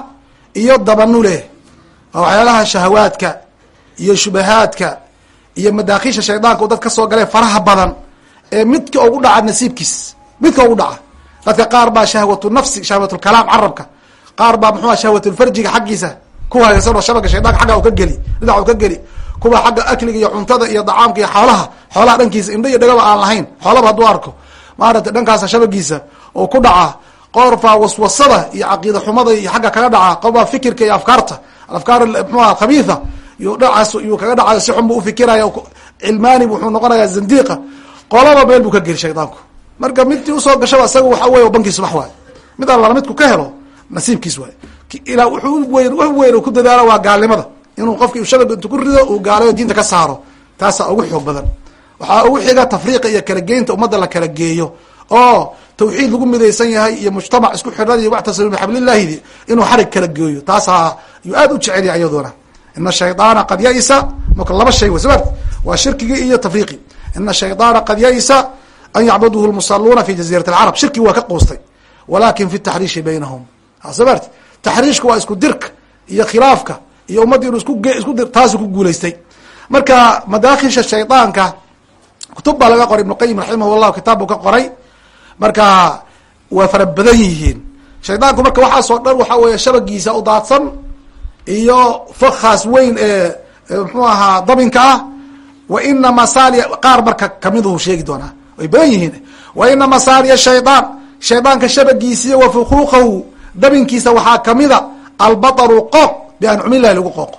[SPEAKER 1] iyo dabanu leeyahay waa waxyaalaha shahawaadka iyo shubahaadka iyo madaakiisha shaydaanka u dad ka soo galee faraha badan ee midka ugu dhaca nasiibkiis midka ugu dhaca. Dadka qaar baa shahwatu nafsi shahwatlkalaam carabka. Qaar baa muxua shahwatulfarjiga xaggiisa. Ku haysan oo shabaga shaydaanka xagga u ka geli dhinac u ka geli. Kuwa xagga akliga iyo cuntada iyo dacaamka iyo xoolaha xoolaha dhankiisa indha iyo dhagaba aan lahayn. Xoolaba hadduu arko maarata dhankaasa shabagiisa oo ku dhaca qorbaa waswasada iyo caqiida xumada iyo xagga kaga dhaca qorbaa fikirka iyo afkaarta afkaar mxuha khabiitha iyo dhacaas yuu kaga dhacayo si xun buu ufikiraya cilmaani wuxuu noqonayaa zandiiqa qolaba meel buu ka geli shaydaanku marka midtii u soo gashaba isaga waxa wey bankiis wax waay mid allala midku ka helo nasiibkiis waay ilaa wuxuu weyn wax weyn ku dadaalo waa gaalnimada. Inuu qofki shabag intu ku rido uu gaalayo diinta ka saaro. Taasaa ugu xoog badan. Waxaa ugu xiga tafriiqa iyo kala geynta ummadda la kala geeyo. Oo tawxiid lagu midaysan yahay iyo mujtamac isku xidhan iyo waxtasimu bixablillahidi inuu xarig kala geeyo. Taasaa yuu aad u jecel yahay iyaduna ina shaydaana qad ya-isa marka laba shay sma waa shirkigii iyo tafriiqi ina shaydaana qad ya-isa an yacbuduhu lmusaluuna fi jaziirat alcarab shirki waa ka quustay walakin fi taxriishi baynahum smarti taxriishka waa isku dirka iyo khilaafka iyo ummaddi inu isku taasu ku guulaystay marka madaakisha shaydaanka kutub baa laga qoray ibnu qayim raximah llahu kitaab buu ka qoray marka waa fara badan yihiin shaydaanku marka waxaasoo dhan waxa weeye shabagiisa u daadsan iyo fakhaas weyn ee mxuu ahaa dabinka ah wa ina masaaliya qaar marka kamiduhu sheegi doonaa way badan yihiin. Wa ina masaaliya shaydaan shaydaanka shabagiisiiyo wa fukuuqahu dabinkiisa waxaa kamida albataru qooq biancumililahi lagu qooqo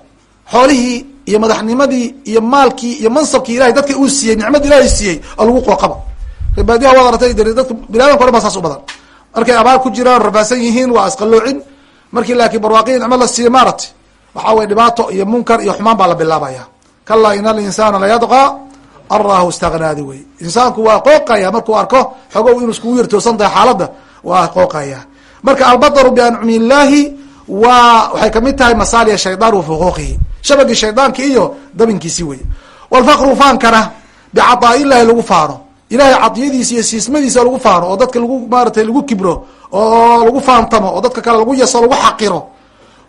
[SPEAKER 1] xoolihii iyo madaxnimadii iyo maalkii iyo mansabkii ilahay dadka uu siiyey nicmada ilaahay siiyey oo lagu qooqaba baadiyaha waad aragtay dadka biniadamka o dhan baa saas u badan. Markay abaar ku jiraan rafaasan yihiin waa asqaloocin markii laakiin barwaaqii nicmo la siiyo maaragtay waxaa weye dhibaato iyo munkar iyo xumaan baa la bilaabaya. Kalaa in alinsaana layadqaa arahu istagnaadi wey. Insaanku waa qooqaya markuu arko xogow inuu iskugu yartoosan tahay xaaladda waa qooqaya. Marka albadaru biancumi illaahi waa waxay ka mid tahay masaaliya shaydaan wa shabagii shaydaanki iyo dabinkiisi wey. Walfakru faankana bicadaai illahi lagu faano ilahay cadiyadiisa iyo siismadiisa lagu faano oo dadka lagu maaratay lagu kibro oo lagu faantamo oo dadka kale lagu yaso lagu xaqiro.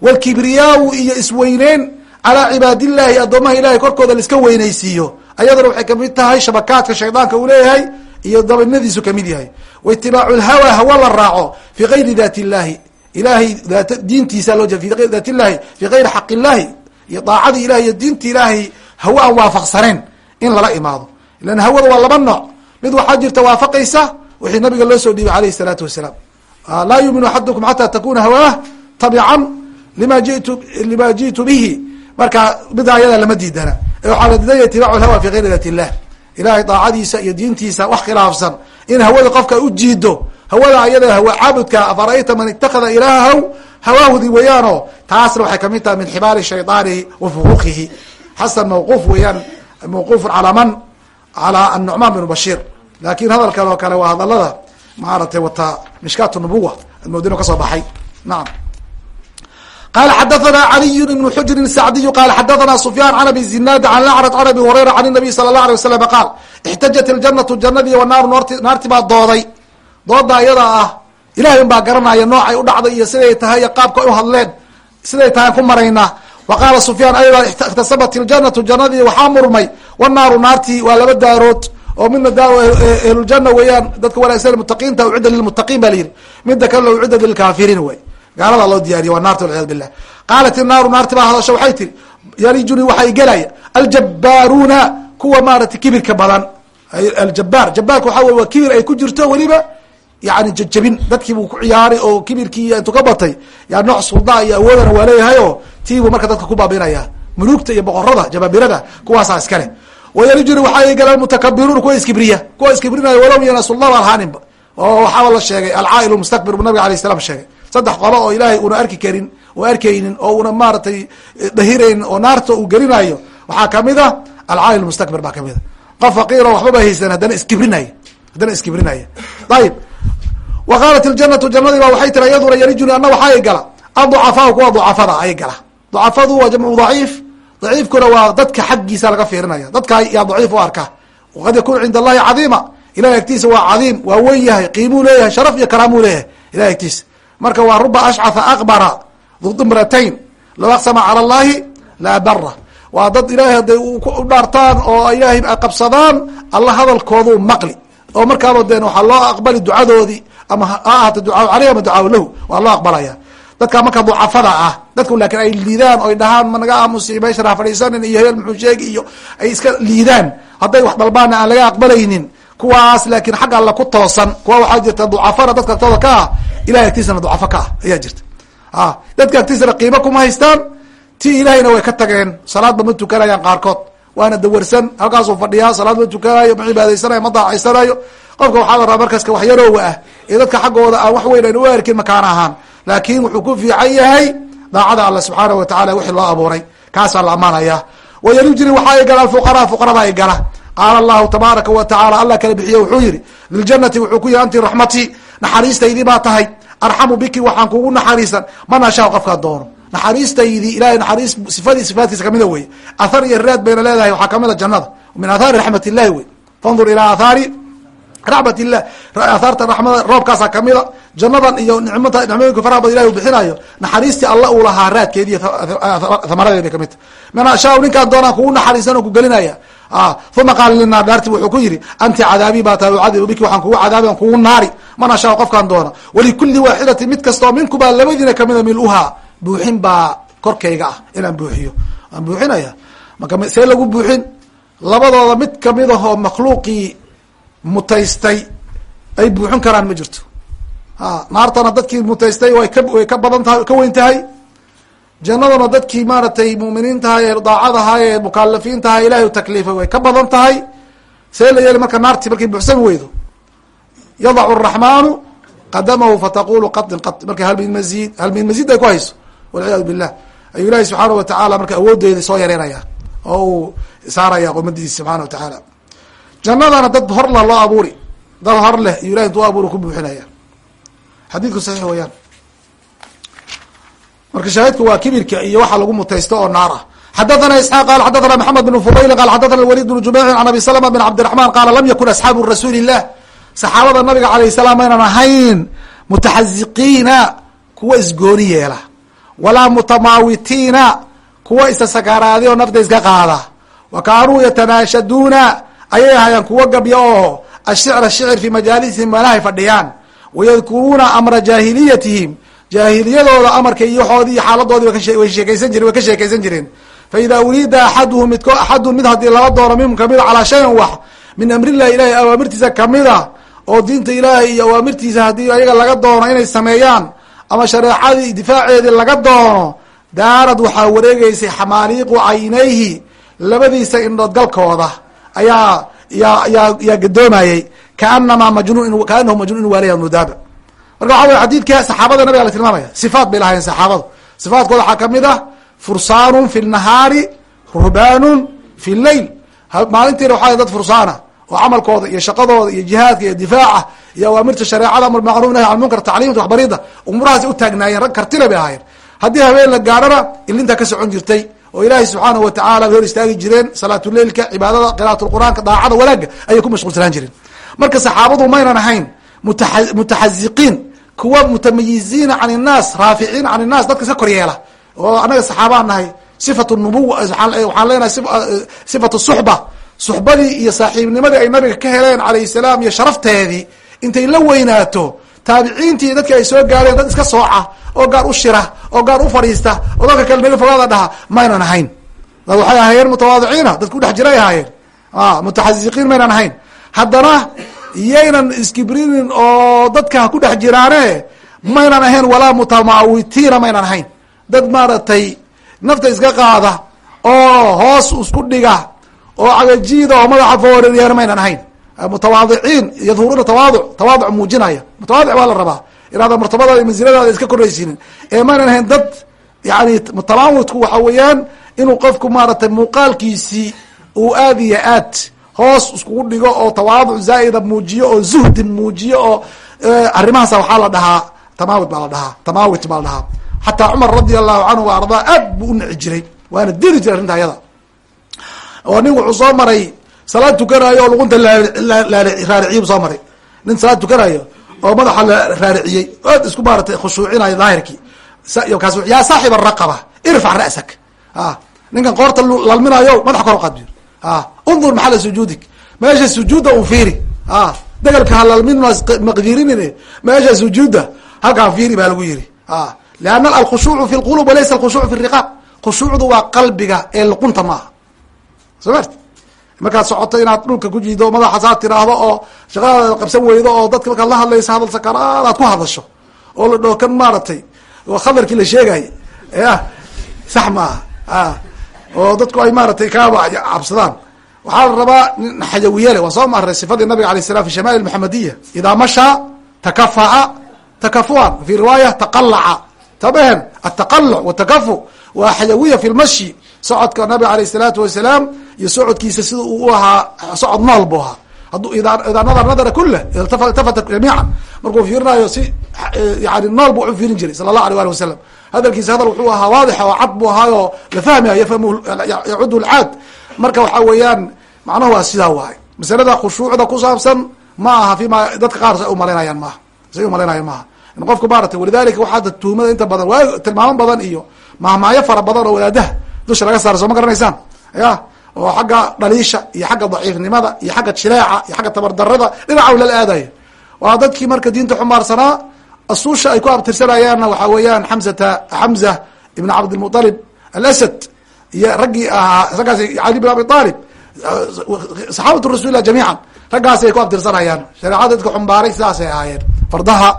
[SPEAKER 1] Walkibriyaau iyo isweyneyn calaa cibaadillahi addoomaha ilahay korkooda laiska weynaysiiyo. Ayadana waxay ka mid tahay shabakaadka shaydaanka uu leeyahay iyo dabinadiisu ka mid yahay. Wa itibaacu lhawa hawa la raaco fi gayri daati illahi ilahay daat diintiisa loo fi daat illahi fi gayri xaq illahi iyo daacadii ilahi iyo diinta ilaahay hawa aan waafaqsaneyn in lala imaado. Ilan hawada waa laba nooc mid waxaa jirta waafaqaysa wixii nabiga loo soo dhiibay alayh الsalaatu wasalaam. Laa yuuminu axadukum xata takuna hawaah tabican lima jitu lima jitu bihi. Marka mida ayada lama diidana. Waxaa la diidaya itibacu lhawa fi gayri daat illah ilahay daacadiisa iyo diintiisa wax khilaafsan. In hawada qofka u jiido hawada ayada hawa caabudka afara'ayta man itakada ilaahaw hawaahudi weeyaano taasna waxay ka mid tahay min xibaali shaydaani wa fuquuqihi xasan mawquuf weeyaan mawquufun calaa man calaa annucmaan binu bashiir laakin hadalkan oo kale waa hadalada maaragtay wata mishkaat nubuwa admoodino ka soo baxay nacam qala xadathana caliy ibnu xujrin sacdiyu qala xadathana sufyaan can abi zinaad can lacraj can abi hurayra can nabiy sala allah alay wasalam qaal ixtajat iljanatu jannadii wanaaru naarti baa dooday dooda iyada ilahay un baa garanaya noocay u dhacday iyo siday tahay qaabka u hadleen siday tahay ku maraynaa wa qaala sufyaan ayda iktasabat iljanatu jannadii waxaa murmay wanaaru naartii waa laba daarood oo midna daar ehluljana weeyaan dadka wanaagsan mutaqiinta ucidda lilmutaqiin ba layidhi midda kalena ucidda lilkaafiriin wey gaaladaa loo diyaariya waa naarta walciyadu billah qaalat inaaru naarti baa hadasho waxay tiri yalijuni waxaa igelaya aljabaaruuna kuwa maaragtay kibirka badan aljabaar jabaarka waxa wey waa kibir ay ku jirto weliba yani jajabin dadkiibuu ku ciyaaray oo kibirkii intuu ka batay. Yaa nooc suldaa iyo awoodana waa leeyahay oo tiibuu marka dadka ku baabinaya. Mulugta iyo boqorada jabaabirada kuwaasaa iskale. Wayalijuni waxaa igalaan mutakabiruun kuwa iskibriya. Kuwa iskibrinaya walow yana sulda ba lahaaninba oo waxaaba la sheegay alcaail mustakbir bu nabiga alayh salam sheegay. Saddex qolo oo ilaahay una arki karin oo arkaynin oo una maaratay dahiraynin oo naarta uu gelinayo. Waxaa ka mid a alcaail mustakbir baa ka mid a qof faqiiro waxbaba haysan haddana iskibrinaya. Haddana iskibrinaya. Ayib wa qaalat iljanatu jannadii baa waxay tiri iyaduna yalijuni ana waxaa gala aducafaau kuwa ducafada ay gala ducafadu waa jamcu daciif daciifkuna waa dadka xaggiisa laga fiirinaya dadka yaa daciif u arka waqad yakunu cinda allahi cadiima ilahay agtiisa waa cadiim waa wen yahay qiimuu leeyahay sharaf iyo karaamuu leeyahay ilahay agtiisa marka waa ruba ashcatha aqbara du dimratayn low aqsama cala allahi laa bara waa dad ilahay hadday u dhaartaan oo ilaahay qabsadaan alla hadalkooduu maqli oo markaaba deen waxaa loo aqbali ducadoodii ama ha ahaato ducaa caleyh ama ducaa lahu waa loo aqbalaya. Dadka marka ducafada ah dadku laakiin ay liidaan oy dhahaan ma naga aamusi meeshan ha iyo hebel muxuu sheegi iyo ay iska liidaan. Hadday wax dalbaana aan laga aqbalaynin kuwaas laakiin xagga alla ku toosan kuwa waxaa jirta ducafana dadka agtooda ka ah ilahay agtiisana ducafo ka ah ayaa jirta. A dadka agtiisana qiimo kuma haystaan ti ilahayna way ka tageen salaadba ma tukanayaan qaarkood waana dawarsan halkaasuu fadhiyaa salaad ma tukanayo ma cibaadaysanayo ma daacaysanayo qofka waxaa la rabaa markaska wax yaroowa ah ee dadka xaggooda aan wax weyn an u arkin makaana ahaan. Laakin wuxuu ku fiican yahay daacada alla subxaanahu watacala wixii loo abuuray. Kaasaa la amaanaya wayalijri waxaa i gala alfuqaraa fuqarada gala qaala allahu tabaaraka wa tacala allah kala bixiye wuxuu yihi liljanati wuxuu ku yihi anti raxmatii naxariistaydii baa tahay. Arxamu biki waxaan kugu naxariisan. Man ashaa qofkaa doono naxariistaydii ilahay naxariis sifadii sifaadkiisa kamida wey athar iyo raad bayna leedahay waxaa ka mid a jannada. Min aathaari raxmat illahi wey fandur ilaa aathaari raxmat illah aathaarta raxmada roobkaasaa kamida jannadan iyo nicmata nicmooyinka faraha bad ilahi u bixinayo naxariistii alla uu lahaa raadkeedi iyo thamaradeedi ka mid ta man ashaa ninkaan doonaan kugu naxariisan oo ku gelinaya uma qaala linaar dhaarti wuxuu ku yihi anti cadaabii baa tahay ucadibu biki waxaan kugu cadaabi an kugu naari. Man ashaa qofkaan doona walikuli waaxidatin mid kastoo minkubaa labadiina kamida miluhaa buuxin baa korkayga ah inaan buuxiyo. Waan buuxinaya marka see lagu buuxin? Labadooda mid ka mid ahoo makhluuqii mutaystay ay buuxin karaan ma jirto. A naartana dadkii mutaystay way ka way ka badan tahay ka weyn tahay. Jannaduna dadkii maaragtay mu'miniin tahay ee daacad ahay ee mukalafiin tahay ilahay u takliifay way ka badan tahay. See la yeeli marka naartii markay buuxsami weydo. Yadacu araxmaanu qadamahu fataqulu qatin qat marka hal min mazid hal min mazid ay ku hayso walciyaadu billah ayuu ilahi subxaanau watacaala marka awoodeeda soo yareynaya oo uu saaraya qomadiisa subxaana wa tacaala jannadana dad horla loo abuuri dad hor leh iyo ilahi intuu abuuri ku buuxinaya xadiidku saxiix weyaan marka shaahidku waa kibirka iyo waxa lagu mutaysto oo naar ah xadathana isxaaq qala xadathana maxamed bn fudayl qala xadathana alwalid bn jumeycin can abi salama bn cabdiraxman qaala lam yakun asxaabu rasuuli illah saxaabada nabiga alayh salaam maynan ahayn mutaxaziqiina kuwa isgooni yeela walaa mutamaawitiina kuwa isa sakaaraadi oo nafta iska qaada. Wa kaanuu yatanaashaduuna ayay ahaayeen kuwa gabya oo ashicra shicir fii majaalisihim meelahay fadhiyaan. Wayadkuruuna amra jaahiliyatihim jaahiliyadooda amarka iyo waxoodii iyo xaaladoodii way sheekeysan jireen way ka sheekeysan jireen fa idaa uriida axaduhum midko axadun mid haddii lala doono minhum kamida calaa shayin wax min amrillahi ilahi awaamirtiisa kamida oo diinta ilaahay iyo awaamirtiisa haddii ayaga laga doono inay sameeyaan ama shareecadii difaaceedii laga doono daarad waxaa wareegeysay xamaaliiqu caynayhi labadiisa indhood galkooda ayaa yaa yaa yaa gadoomayey kaanamaa majnuun kaanahu majnuun in waaliya mudaaba marka waxa wey xadiidka saxaabada nabiga la tilmaamaya sifaat bay lahaayeen saxaabadu. Sifaatkooda waxaa ka mid ah fursaanun fi nahaari ruhbaanun fi leyl maalintiina waxaa dad fursaana oo camalkooda iyo shaqadooda iyo jihaadka iyo difaaca iyo awaamirta shareecada amr nahy an tacliimta waxbarida umuurahaas u taagnaayeen rag kartila bay ahaayeen. Haddii habeen la gaarana ilintaa ka socon jirtay. Oo ilaahay subxaanahu watacala bay hor istaagi jireen salaatuleilka cibaadada qira'at lqur'aanka daacada wanaagga ayay ku mashquulsanaan jireen. Marka saxaabadu maynan ahayn mutaxaziqiin kuwa mutamayiziina can innaas raaficiina can innaas dadka iska kor yeela. Oo annaga saxaabaan nahay sifatu nubuwa waxaan leenahay sifatu suxba. Suxbadii iyo saaxiibnimadii ay nabiga ka heleen calayhi salaam iyo sharafteedii intay la weynaato taabiciintii dadki ay soo gaareen dad iska sooca oo gaar u shira oo gaar u fadhiista oo dadka kale naga fogaada dhaha maynan ahayn. Dad waxay ahaayeen mutawaadiciina dad kudhex jiray ahaayeen. Mutaxasiqiin maynan ahayn. Haddana yaynan iskibrinin oo dadka ku dhex jiraane maynan ahayn walaa mutamawitiina maynan ahayn. Dad maaragtay nafta iska qaada oo hoos isku dhiga oo cagajiida oo madaxa foorariyaan maynan ahayn mutawaadiciin yadhuruuna tawaaduc tawaaduc muujinaya. Mutawaadic baa la rabaa. Inaada martabadaada iyo mansiladaada iska koraysiinin. Ee maynan ahayn dad yani tamaawudku waxa weeyaan inuu qofku maaragtay muuqaalkiisii uu aad iyo aad hoos iskugu dhigo oo tawaaduc zaa'ida muujiyo oo zuhdi muujiyo oo arrimahaasa waxaa la dhahaa tamaawud baa la dhahaa tamaawit baa la dhahaa. Xataa cumar radia allahu canhu wa ardaa aad buu u nici jiray waana dili jiray arrinta ayada oo nin wuxuu soo maray salaad tukanayo oo luqunta raariciye bu soo maray. Nin salaad tukanayo oo madaxa la raariciyey aad isku maaratay khushuucinayo daahirkii kaas yaa saaxib araqaba irfac ra'sak. Ninkan qoorta lalminayo madaxa kor uqaad bir undur maxala sujuudik. Meesha sujuudda u fiiri. Degelka halalmin maqdirinin meesha sujuudda halkaan fiiri baa lagu yiri leanna alkhushuucu fi lqulub walaysa alkhushuucu fi riqaab. Khushuucdu waa qalbiga ee luqunta maaha. Soo mart markaad socoto inaad dhulka ku jiido madaxa saa tiraahdo oo shaqadaada qabsan weydo oo dadka markaad la hadlaysa hadal sakaraad aad ku hadasho oo la dhoo kan maaragtay oo khabarkii la sheegay ya sax maaha oo dadku ay maaratay kaaba cabsadaan. Waxaa la rabaa nin xayawiyale waan soo maray sifadii nabiga alay slam fi shamail maxamediya idaa mashaa takafaca takafuan fi riwaaya taqalaca tabehen ataqaluc watakafu waa xayawiya fi lmashi socodka nabiga aleyh salaatu wasalaam iyo socodkiisa sida uu ahaa socod nool bu ahaa. Hadduu idaa nadar nadara kula iltafata jamiican markuu fiirinayo si yani nool bu u fiirin jiray sala allah alay ali wasalam hadalkiisa hadal wuxuu ahaa waadix oo cad bu ahaayo la fahmaya yafhamu yacud lcaad marka waxa weeyaan macnahu waa sidaa waay masalada khushuucda ku saabsan ma aha fima dadka qaar say umalaynayaan maaha. Say umalaynayaan maaha. In qofku maarata walidalika waxaa tuhumada inta badan waa tilmaamo badan iyo mahmaayo fara badan oo wadaadaha dusha laga saara soo ma garanaysaan? Ya oo xagga dhaliisha iyo xagga daciifnimada iyo xagga jileeca iyo xagga tabardarada dhinaca lala aadayo. Waa dadkii marka diinta xumaarsanaa asuusha ay ku abtirsanayaanna waxaa weeyaan xamzata xamza ibn cabdilmuطalib alasad iyo raggii ahaa raggaas cali bin abi alib saxaabatu rasulilah jamiican raggaasay ku abtirsanayaan. Shareecada dadka xumbaaray sidaasay ahaayeen. Fardaha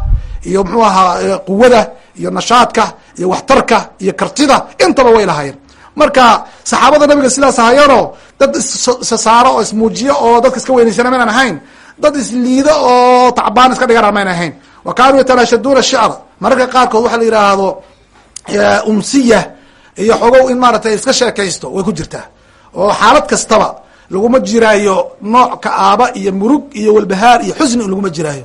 [SPEAKER 1] iyo mxuu ahaa quwada iyo nashaadka iyo waxtarka iyo kartida intaba way lahaayeen marka saxaabada nabiga sidaas ahaayeenoo dad issasaaro oo ismuujiyo oo dadka iska weynaysana maynan ahayn. Dad isliido oo tacbaan iska dhigana maynan ahayn. Wa kaanuu yatanaashaduuna shicra mararka qaarkood waxaa la yidhaahdo umsiya iyo xogow in maaratay iska sheekaysto way ku jirtaa. Oo xaalad kastaba laguma jiraayo nooc ka-aaba iyo murug iyo walbahaar iyo xusni laguma jiraayo.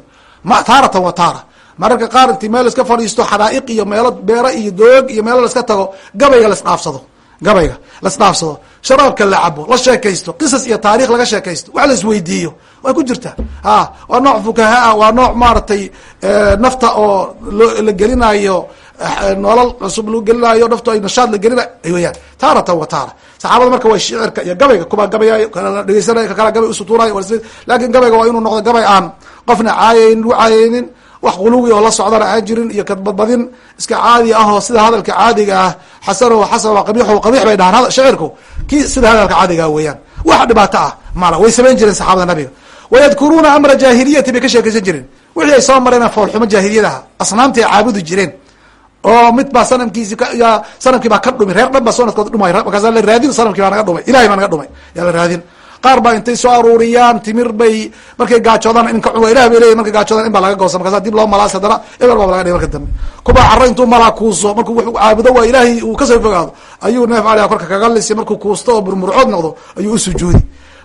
[SPEAKER 1] Taaratan wa taara. Mararka qaar intii meel iska fadhiisto xadaa'iq iyo meelo beero iyo doog iyo meelo laska tago gabayga lasdhaafsado gabayga lasdhaafsado sharaabka la cabo la sheekaysto qisas iyo taarikh laga sheekaysto wax la isweydiiyo way ku jirtaa a waa nooc fukahaa waa nooc maaragtay nafta oo la gelinayo nolol cusub lagu gelinayo naftu ay nashaad la gelina weyaan taaratan wa taara. Saxaabada marka waa shicirka iyo gabayga kuba gabayaayo kala dhegeysanay kakala gabay usutuurayo laakiin gabayga waa inuu noqdo gabay aan qofna caayayn lagu caayaynin wax quluwi oo la socdana aan jirin iyo kadbadbadin iska caadi ah oo sida hadalka caadiga ah xasano xasan waa qabiix qabiix bay dhahaan. Shicirku kii sida hadalka caadiga ah weeyaan. Wax dhibaato ah mala way samayn jireen saxaabada nabiga. Wayadkuruuna amra jaahiliyati bay ka sheekaysan jireen. Wixii ay soo mareen foolxumo jaahiliyadaha asnaamta ay caabudi jireen. Oo mid baa sanamkiisi sanamkii baa ka dhumay reer dhan baa sanadkood dhumay. Markaasa la raadin sanamkii baa naga dhumay ilahay baa naga dhumay. Yaa la raadin qaar baa intay soo aruuriyaan timir bay markay gaajoodaan in ilah bay leeyihiin markay gaajoodaan in baa laga goosa markaasa dib loo malaas haddana eber baa laga dhigay marka dambe. Kubaa carro intuu malaa kuuso markuu wuxuu caabudo waa ilaahay uu ka soo fogaado. Ayuu neef aliha korka kaga lisi markuu kuusto oo murmurcood noqdo ayuu usujuudi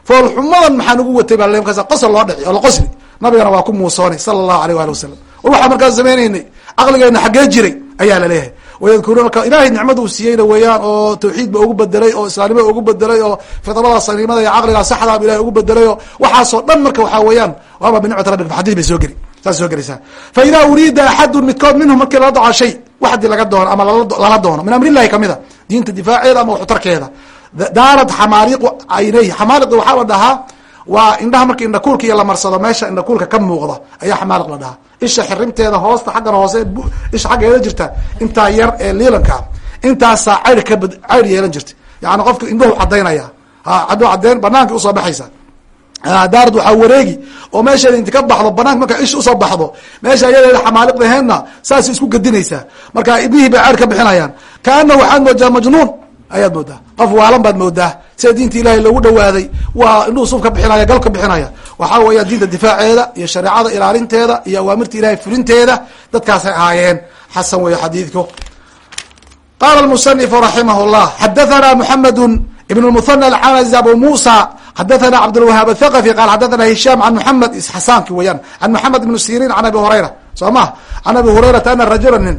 [SPEAKER 1] foolxumadan maxaa nagu watay baa le markaas qosol loo dhici oo la qosli. Nabigana waa ku muusoonay sala allahu aleyh waali wasalam war waxaa markaas sameynaynay caqligeena xaggee jiray ayaa la leeyahay wayadkuruuna ilahay nicmaduu siiyeyna weeyaan oo tawxiid ba ugu bedelay oo islaamnima ugu bedelay oo fitrada saliimada iyo caqliga saxdaa ilahay ugu bedelay oo waxaasoo dhan marka waxaa weeyaan waaba binicmati rabbika xadis bay soo geli saas soo gelaysaa fa idaa uriida axadun midkood minhum markii lala doco shay wax haddii laga doono ama lala doono min amrillahi kamida diinta difaaceeda ama waxutarkeeda daarad xamaaliqu cayney xamaaliqi waxaa la dhahaa waa indhaha marka indhakuulka iyo la marsado meesha indhakuulka ka muuqda ayaa xamaaliq la dhahaa isha xirimteeda hoosta xaggan hoose isha xaggeeda jirta intaa yar ee liilankaa intaasaa cayr ka cayr yeelan jirta. Yani qofka indhuhu cadaynaya hadduu cadeen banaanka u soo baxaysa. Daarad waxaa wareegi oo meesheeda inti ka baxdo banaanka markaa isha u soo baxdo meesha iyadeeda xamaaliqdaheedna saasay isku gedinaysaa marka ibnihii bay ceyr ka bixinayaan. Kaana waxaad moodaa majnuun ayaad moodaa. Qof waalan baad moodaa. Sida diinta ilahay loogu dhawaaday waa indhuhu suuf ka bixinaya gal ka bixinaya. Waxaa weeya diinta difaaceeda iyo shareecada ilaalinteeda iyo awaamirta ilahay fulinteeda dadkaasay ahaayeen. Xasan weeye xadiidku. Qala musanifu raximah llah xadathana muxamedu ibn muhana alcanazi abu musa xadathana cabdlwahaab athaqafi qala xadathana hishaam an muxamed xasaanki weyaan an muxamed ibn sirin can abi hurayra. Soo ma can abi hurayrata ana rajula nin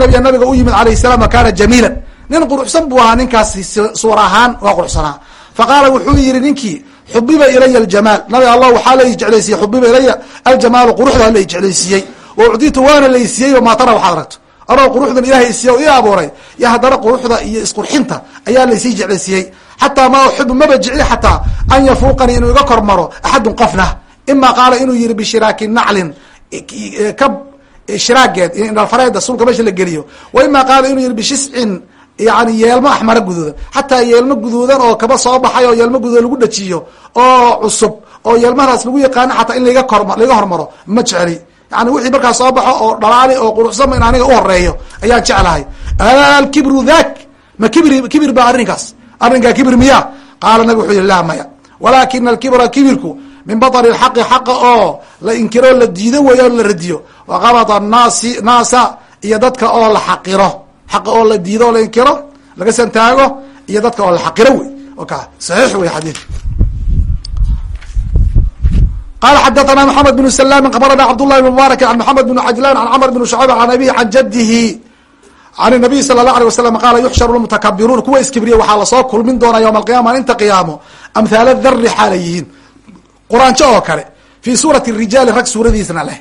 [SPEAKER 1] nabiya nabiga u yimid alayh salam kana jamiila nin quruxsan buu ahaa ninkaasi suur ahaan waa quruxsanaa. Faqaala wuxuu yihi ninkii xubiba ilaya aljamaal. Nabi allah waxaa la jeclaysiiyey xubiba ilaya aljamaalu quruxda la jeclaysiiyey. Wa ucditu waana laysiiyey maatana waxaad aragto. Anoo quruxdan ilahay isiiya ii abuuray iyo haddana quruxda iyo isqurxinta ayaa laysii jeclaysiiyey. Xataa maa uxibu maba jecli xataa an yafuuqanii inuu iga kor maro axadun qofna. Ima qaala inuu yihi bishiraaki naclin ka shiraageed indhalfareeda sulka meesha la geliyo. Wa ima qaala inuu yihi bishiscin yani yeelmo axmara guduudan xataa yeelmo guduudan oo kaba soo baxay oo yeelmo guduudan lagu dhajiyo oo cusub oo yeelmadaas lagu yaqaano xataa in laga kor laga hormaro ma jecli. Yani wixii markaa soo baxo oo dhalaali oo quruxsanba in aniga uhoreeyo ayaan jeclahay. Alkibru dak ma kibri kibir ba arrinkaas. Arrinkaa kibir miya qaala nabig wuxuu yihi laa maya. Walaakina alkibra kibirku min baطli اxaqi xaqa oo la inkiro la diido weeyo la radiyo. Waqabada naasi naasa iyo dadka oo la xaqiro xaqa oo la diido oo la inkiro laga santaago iyo dadka oo la xaqiro wey oka saxiix wey xadiid. Qala xadathana maxamed bnu salaamin abarana cabdullahi bn mubaarak an maxamed bn cajlan an camr bn shucayb an abihi an jadihi an nabiy sala la alay wasalam qaala yuxsharu lmutakabiruun kuwa iskibriye waxaa la soo kulmin doonaa yowma alqiyama maalinta qiyaamo amhaala dhari xaalay yihiin quraanjo oo kale fi suurati rijaali rag suuradiisna leh.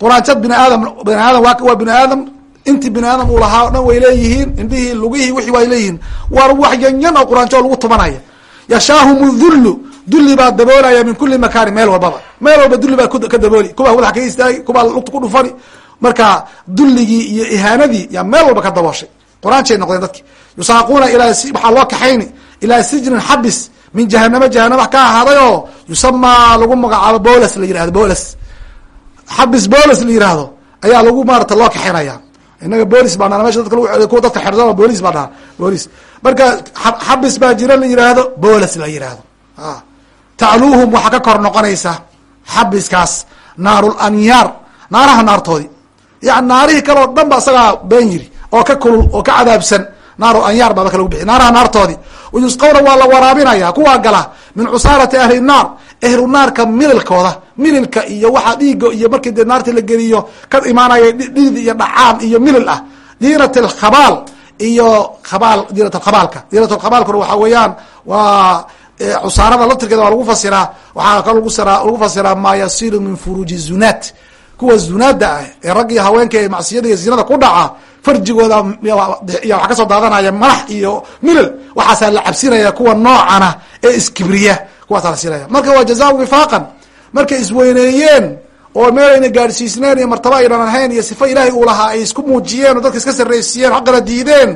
[SPEAKER 1] Quraanjad bini aadam bini aadam waa bini aadam inti bini aadam uu lahaa o dhan way leeyihiin indhihii lugihii wixii way leeyihiin. Waa wax yanyan oo quraanjo lagu tumanaya yashaahum dullu dulli baa daboolaya min kuli makaani meel walbaba. Meel walba dulli baa ka dabooli. Kubaa wadax ka istaagi kubaa lugta ku dhufani. Marka dulligii iyo ihaanadii yaa meel walba ka dabooshay. Quraanjay noqdeen dadki. Yusaaquuna ilaa waxaa loo kaxayni ilaa sijnin xabis min jahanamo jahanama ka ahaaday oo yusamaa lagu magacaabo bolas la yiraahdo bolas xabis bolas la yiraahdo ayaa lagu maarata loo kaxaynaya inaga bolis baa meesha dadka lagu kuwa dadka xerdo bolis baa dhaha bolis marka xabis baa jira la yiraahdo bolas la yiraahdo tacluuhum waxaa ka kor noqonaysa xabiskaas naarul anyaar naaraha naartoodii yani naarihii kale oo dhan ba isagaa been yiri oo ka kulul oo ka cadaabsan naaru anyaar baa marka lagu bixiy naaraha naartoodii wayusqawna waa la waraabinaya kuwaa gala min cusaarati ahli naar ehlu naarka mililkooda mililka iyo waxaa dhiiga iyo markii dee naarta la geliyo ka imaanaya dhidid iyo dhacaan iyo milil ah. Diinat alkhabaal iyo khabaal diinat alkhabaalka diinat alkhabaalkuna waxaa weeyaan waa cusaarada laftirkeeda waa lagu fasiraa waxaa ka lagu sira lagu fasiraa maa yasilu min furuuji zunaat kuwa zunaada ah ee raggiyo haweenka ee macsiyada iyo zinada ku dhaca farjigooda ya waxa ka soo daadanaya madax iyo milil waxaasaa la cabsinaya kuwa noocana ee iskibriya kuwaasaa la siinaya. Marka waa jazaa wifaaqan markay isweyneeyeen oo meel ayna gaadhsiisneen iyo martaba aynan ahayn iyo sifa ilaahay uu lahaa ay isku muujiyeen oo dadka iska sarraysiiyeen xaqana diideen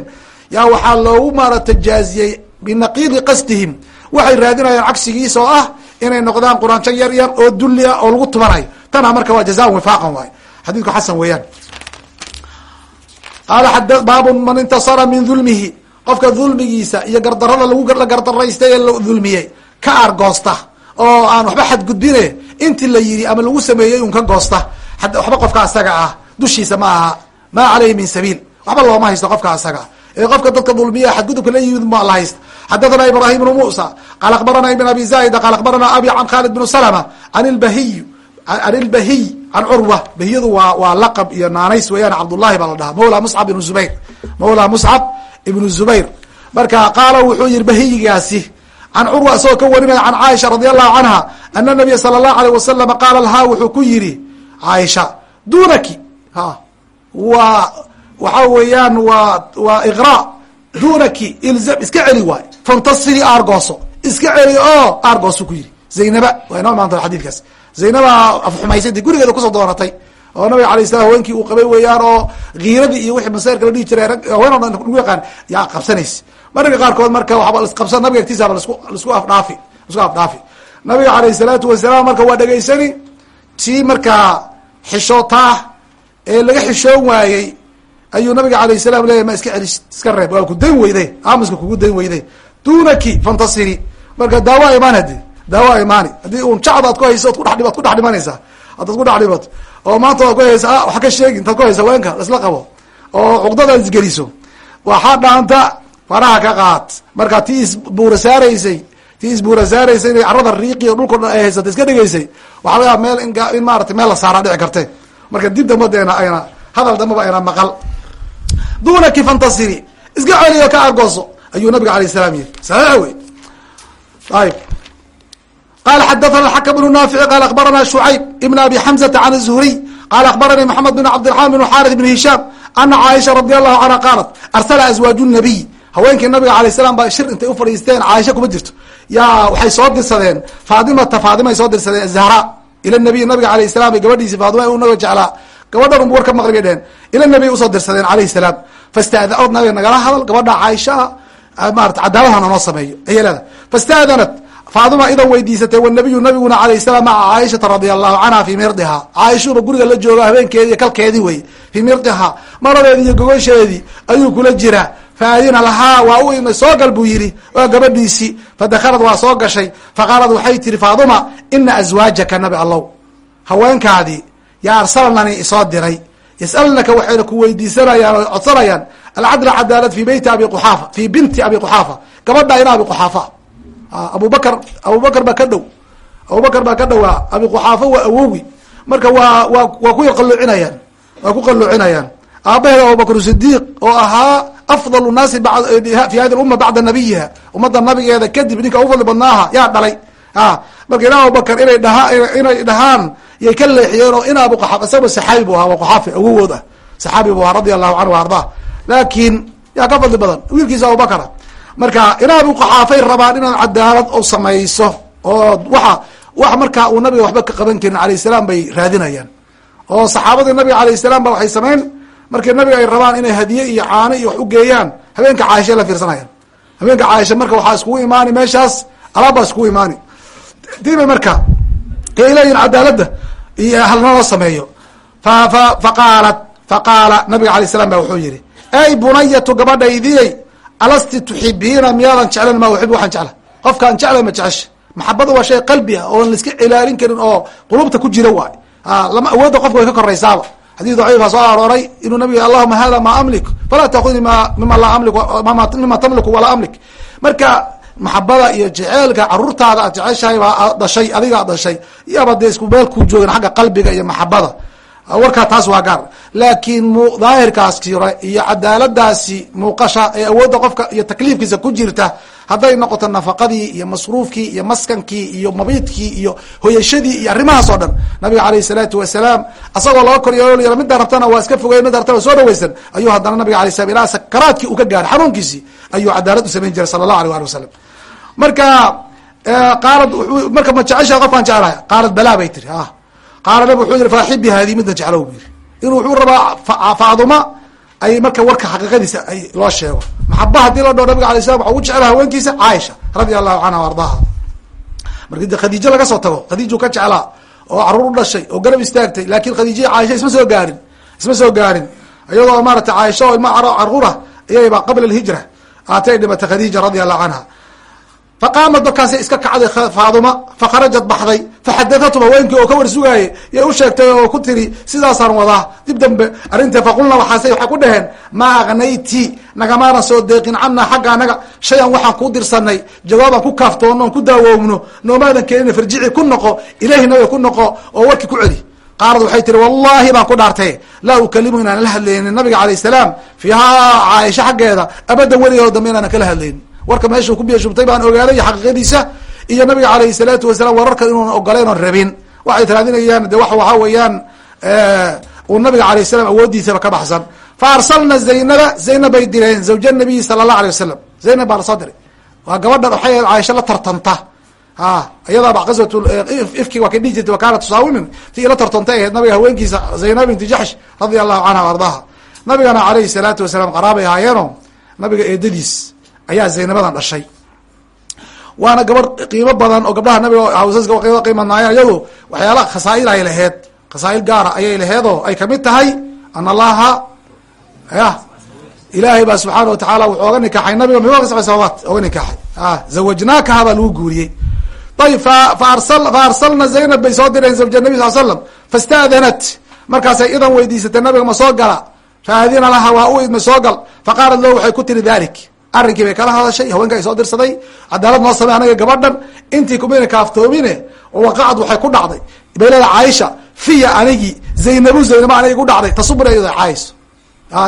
[SPEAKER 1] yaa waxaa loogu maarata jaaziyey binaqiidi qasdihim. Waxay raadinayaan cagsigiisa oo ah inay noqdaan quraanjo yar yar oo dulli ah oo lagu tubanayo tana marka waa jazaan wifaaqan waay xadiidku xasan weeyaan. Qaala baabun man intasara min dulmihi qofka dulmigiisa iyo gardarada lagu la gardaraystay ee la dulmiyey ka argoosta oo aan waxba xadgudbine. Inti la yidhi ama lagu sameeyey un ka goosta. Waxba qofka asaga ah dushiisa ma aha. Maa caleyhi min sabiil. Waxba looma haysto qofka asaga. Ee qofka dadka dulmiya xadgudubka la yimid ma la haysta xadathana ibrahim bnu musa qaala akbarana ibn abi zaida qaala akbarana abi can khalid bnu salma an lbahiy an ilbahiy can curwa bahiyadu waa waa laqab iyo naanays weeyaan cabdullahi baa la dhahaa. Mawla muscab ibnu zubayr. Mawla muscab ibnu zubayr. Marka qaala wuxuu yihi bahiyigaasi can curwa isagoo ka warinaya can caaisha radi allahu canha ana nabiya sala allahu alayh wasalama qaala lahaa wuxuu ku yidhi caaisha dunaki ha. Waa waxa weeyaan waa waa iqra. Dunaki ilzam iska celi waay. Fantasiri aargooso iska celi oo aargoosu ku yiri zaynaba waa inoo imaan doona zaynaba afxumaysantay gurigeeda ku soo doonatay oo nabiga alay slam haweenkii uu qabay weeyaan oo kiiradii iyo wixii masairka la dhihi jiray haween o dhan lagu yaqaan yaa qabsanaysa mararka qaarkood marka waxba isqabsan nabiga agtiisaba lasku lasku afdhaafi lasku afdhaafi. Nabiga alayh salaatu wasalaam marka waa dhegaysani tii markaa xishootaa ee laga xishoon waayey ayuu nabiga alayh salam leeyahy ma iska celis iska reeb waa ku dayn weyday aamuska kugu dayn weyday. Dunaki fantasiri. Marka daawa imaan hadi daawa imaani haddii un jacda ku hayso od kudhe ad ku dhex dhimanaysaa haddaad ku dhex dhimato oo maanta waad ku haysa a wax ka sheegi intaad ku haysa weenka laisla qabo oo cuqdadaad isgeliso waxaa dhaanta faraha ka qaad. Marka tii isbuura saaraysay tii isbuura saaraysay inay carada riiqi o dhulko dhan ay haysata iska dhigaysay waxaa laga meel in in maarata meel la saaraa dhici karte marka dib dambadeena ayna hadal dambaba ayna maqal. Dunaki fantasiri iska celiyo ka argooso ayuu nabiga alayh salam yihi saxiix wey ayib qala xadathana xakm bnu naafici qala akbarana shucayb ibn abi xamzata can zuhriy qala akbaranii maxamed bin cabdiraxman bin xaarith bn hishaam ana caaisha radi allahu canha qaalat arsala azwaaju nabiy haweenkii nabiga alay salam baa shir intay ufadhiisteen caaisha kuma jirto yaa waxay soo dirsadeen faatimata faatimay soo dirsadeen zahra ila nabiy nabiga alayh salam gabadhiisi faatima naga jeclaa gabadhan unbu war ka maqli bay dheheen ila nabiy u soo dirsadeen alayh salaam fastaadanad nabiga nagala hadal gabadha caaisha maarata cadaaladhana noo sameeyo ayay leedahay faadima idan weydiisatay wanabiyu nabiguna alayh salaam maca caaishata radia allahu canha fii mirdiha. Caaishuba guriga la jooga habeenkeedi kalkeedii wey fii mirdiha. Maradeedi iyo gogosheedii ayuu kula jiraa faadina lahaa waa u imay soo gal buu yihi waa gabadhiisii. Fadakalad waa soo gashay. Faqaalad waxay tihi faaduma ina aswaajaka nabi allow. Haweenkaadii yaa arsalnani isoo diray. Yasalnaka waxayna ku weydiisanayaan o codsanayaan alcadla cadaalad fi beyti abi quxaafa fi binti abi quxaafa. Gabadha ina abi quxaafa abubakar abubakar baa ka dhow. Abubakar baa ka dhowaa abi quxaafa waa awowi marka waa waa waa ku qaloocinayaan waa ku qaloocinayaan aabaheeda abubakr sidiiq oo ahaa afdal naasi fi hadi umma bacda nabiyiha ummadda nabigeeda kadib ninka ugu fadli badnaaha yaa dhalay. Marka ina abubakar inay dhahaa inay dhahaan yay ka leexiyeen oo ina abu quxaafa isagaba saxaabi bu ahaa waa quxaafi awowood ah. Saxaabi bu ahaa radia allahu canhu ardaa laakiin yaa ka fadli badan. Wiilkiisa abubakara marka ina abu quxaafay rabaan inaad cadaalad u samayso oo waxa wax markaa uu nabiga waxba ka qaban karin alayh salaam bay raadinayaan. Oo saxaabadii nabiga alayh salaam ba waxay samayn markii nabiga ay rabaan inay hadiye iyo caano iyo wax u geeyaan habeenka caaisha la fiirsanayaan. Habeenka caaisha marka waxaa iskugu imaani meeshaas alaabbaa iskugu imaani. Diibay marka kay leeyihiin cadaaladda iyo halnaloo sameeyo. Fa fa faqaalat faqaala nabiga alay salam ba wuxuu yihi ey bunayatu gabadhaydiyey alasti tuxibiina miyaadan jeclan ma uxib waxaan jecla qofkaan jeclay ma jecesha? Maxabada waa shay qalbi ah oon laiska cilaalin karin oo qulubta ku jira waay. Lama awoodda qofka way ka koraysaaba. Xadii daciifa soo arooray inuu nabiga allahuma hada ma amlik. Falaa taakudni ma mima laa amlik mima tamliku walaa amlik. Marka maxabada iyo jeceelka caruurtaada aad jeceshahay baa dhashay adiga ad dhashay. Iyaba dee isku meel kuu joogan xagga qalbiga iyo maxabada warkaa taas waa gaar. Laakiin m daahirkaas jira iyo cadaaladaasi muuqasha ee awoodda qofka iyo takliifkiisa ku jirta hadday noqoto nafaqadii iyo masruufkii iyo maskankii iyo mabiidkii iyo hoyashadii iyo arrimahaas oo dhan nabiga alayh salaatu wasalaam asagoo laga koryeelay midda rabtana waa iska fogey midda rabtana soo dhaweysan. Ayuu haddana nabiga alay slam ilaa sakaraadkii uu ka gaaray xanuunkiisii ayuu cadaalad u samayn jiray sala allahu alيh ali wasalam marka qaalad marka ma jecesha qofkaan jeclahay qaalad balaa bay tiri a qaala nabig wuxuu yihi faaxibi haadii midna jeclow bu yiri inuu wuxuu rabaa faaduma ay marka warka xaqiiqadiisa ay loo sheego. Maxaba haddii loo dhao nabiga alay slam waxa ugu jecla haweenkiisa caaisha radia allahu canha o ardaaha. Marki de khadiijo laga soo tago khadiiju ka jeclaa oo carruur u dhashay oo garab istaagtay laakin khadiijiya caaisha isma soo gaarin isma soo gaarin. Iyadoo maarata caaisha oo ilma caruura iyayba qabla alhijra aatay dhimatay khadiija radia allahu canha faqaamat markaasay iska kacday faaduma fakharajat baxday faxadathtum haweenkii oo ka war sugaayay yay u sheegtay oo ku tiri sidaasaan wadaa dib dambe arrinta faqulna waxaase waxay ku dhaheen maa aknayti nagamaanan soo deeqin canaa xagga anaga shay-an waxaan kuu dirsanay jawaabaan ku kaaftoono on ku daawoowno noomaadan keenina farjici ku noqo ilahi nabiga ku noqo oo warkii ku celi qaalad waxay tihi wallahi baan ku dhaartay laa ukalimu inaanan la hadlaynin nabiga alayh salaam fiihaa caaisha xaggeeda abadan weligeeo dambe inaanan kala hadlaynin warka meeshuu ku biyashubtay baan ogaaday xaqiiqadiisa iyo nabiga alayhi salaatu wasalaam wararka inuuna ogoleyn oon rabin. Waxay raadinayaan de wa waxaa weeyaan uu nabiga alayh salam awoodiisaba ka baxsan. Fa arsalna zaynaba zaynab bay direen zawja nabiyi sala allah alay wasalam zaynab baa la soo diray. Waa gabadhan waxay caaisha la tartanta. A iyadaaba qaswat ifki waa kay dhihi jirtay wa kaanat tusaawimin ti ila tartantay ahayd nabiga haweenkiisa zaynab binti jaxsh radia allahu canha ardaaha nabigana alayhi salaatu wasalaam qaraabay ahaayeeno nabiga eedadiis ayaa zaynabadan dhashay. Waana gabadh qiimo badan oo gabdhaha nabiga hawsaska qiimo qiimadnaayeen iyado waxyaala khasaail ay laheed khasaail gaara ayay laheedoo ay ka mid tahay an allaha ya ilaahay baa subxaana watacaala wuxuu oga nikaxay nabiga sababaat oga nikaxay. Zawajnaakaha baa lagu guuriyey. Ayib fa fa arsalna zaynab bay soo direen zawja nabi sal slam fastaadanat markaasay idan weydiisatay nabiga ma soo gala. Faadina laha waa u idma soo gal. Faqaalat lahu waxay ku tiri dalik arrinkii bay kala hadashay haweenka ay soo dirsaday. Cadaalad noo samey anaga gabadhan. Intii kumayna kaaftoomine oo waqacad waxay ku dhacday. Baylada caaisha fiya anigii zaynabu zaynabo anigi ku dhacday. Tasubna iyado caayso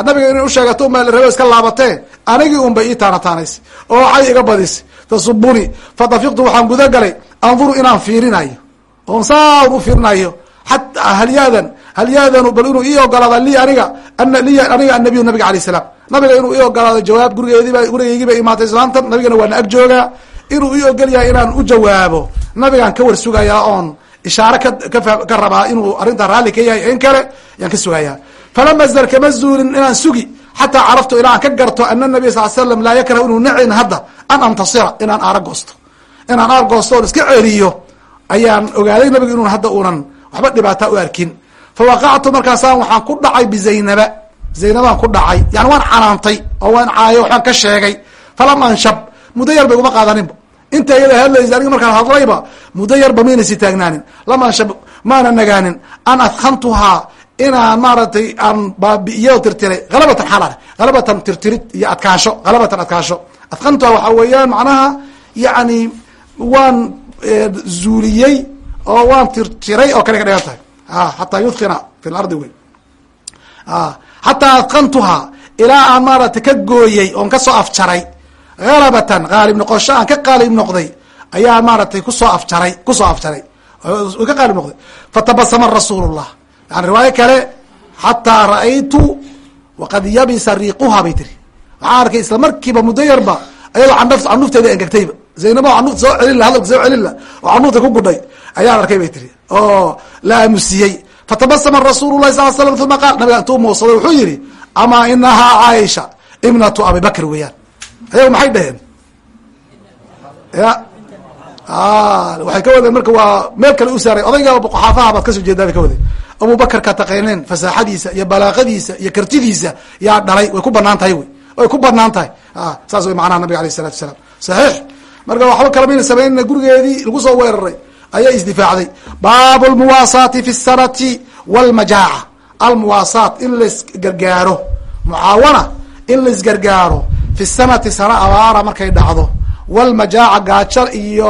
[SPEAKER 1] nabiga inay usheegato uma rabo iska laabatee anigii un bay ii taanataanaysay oo waxay iga badisay tasubuni fadafiqtu waxaan guda galay. Anduru inaan fiirinayo. Oon saan u fiirinayo. Xataa halyaadan halyaadanu bal inuu ii ogolaada li aniga li aniga annabiyu nabiga alayh salaam nabiga inuu ii ogolaado jawaab gurigeediiba gurigeygiiba imaatay islaantan nabigana waana ag joogaa inuu ii ogol inaan u jawaabo nabigaan ka war sugayaa oon ishaare ka ka rabaa inuu arrintaa raalli ka yahay in kale yaan ka sugayaa falama zdar kama zuulin inaan sugi xataa caraftu ilaa aan ka garto ana nabiy sal slam laa yakrahu inuu nacin hadda an antasira inaan aara goosto inaan aar goosto oon iska celiyo ayaan ogaaday nabiga inun hadda uunan waxba dhibaata u arkin fawaqactu markaasaan waxaan ku dhacay bizaynaba zaynabaan ku dhacay yani waan canaantay oo waan caayo waxbaan ka sheegay falam anshab muddo yar ba iguma qaadaninba inta iyada hadlaysa aniga markaan hadlayba muddo yarba mayna si taagnaanin lam anshab maana nagaanin an adkantuhaa inaan maaragtay aan baabi'iyo tirtiray halabatan xaal halabatan tirtirid iyo adkaansho halabatan adkaansho adkantuha waxaa weeyaan macnaha yani waan zuuliyey oo waan tirtiray oo kale ka dhigan tahay xataa yudkina fi lardi wey xataa adkantuhaa ilaa aan maaragtay ka gooyey oon ka soo afjaray. Halabatan qaalib noqosho aan ka qaalib noqday ayaa maaragtay ku soo afjaray ku soo afjaray. Ka qaalib noqday. Fatabasama rasuul llah yani riwaayo kale xataa ra'aytu waqad yabisa riiquha bay tiri waxaa arkay isla markiiba muddo yarba ayadoo canf canufteeda engegtayba. Zaynabo canufta soo celin la hadalka soo celin la oo canufta ku gudhay ayaan arkay bay tiri oo la aamusiyey fatabasama rasuulu lahi sal slam uma qaal nabiga intuu muusaday wuxuu yihi amaa inahaa caaisha ibnatu abi weeyaan. Ayagu maxay dhaheen? Ya. Waxay ka wadeen marka waa meel kale u saaray. Odayga xaafaha baad ka soo jeedaa ka wadeen. Abubakar ka taqeeneen fasaaxadiisa iyo balaaqadiisa iyo kartidiisa yaa dhalay way ku bannaan tahay wy way ku bannaan tahay. Saas way macnaha nabiga alayh isalatu wasalaam saxiix. Marka waxba kala mayna samaynana gurigeedii lagu soo weeraray ayaa isdifaacday. Baabu lmuwaasaati fi sanati walmajaaca almuwaasaat in laisgargaaro mucaawana in laisgargaaro fi sanati sana abaara markay dhacdo. Walmajaaca gaajo iyo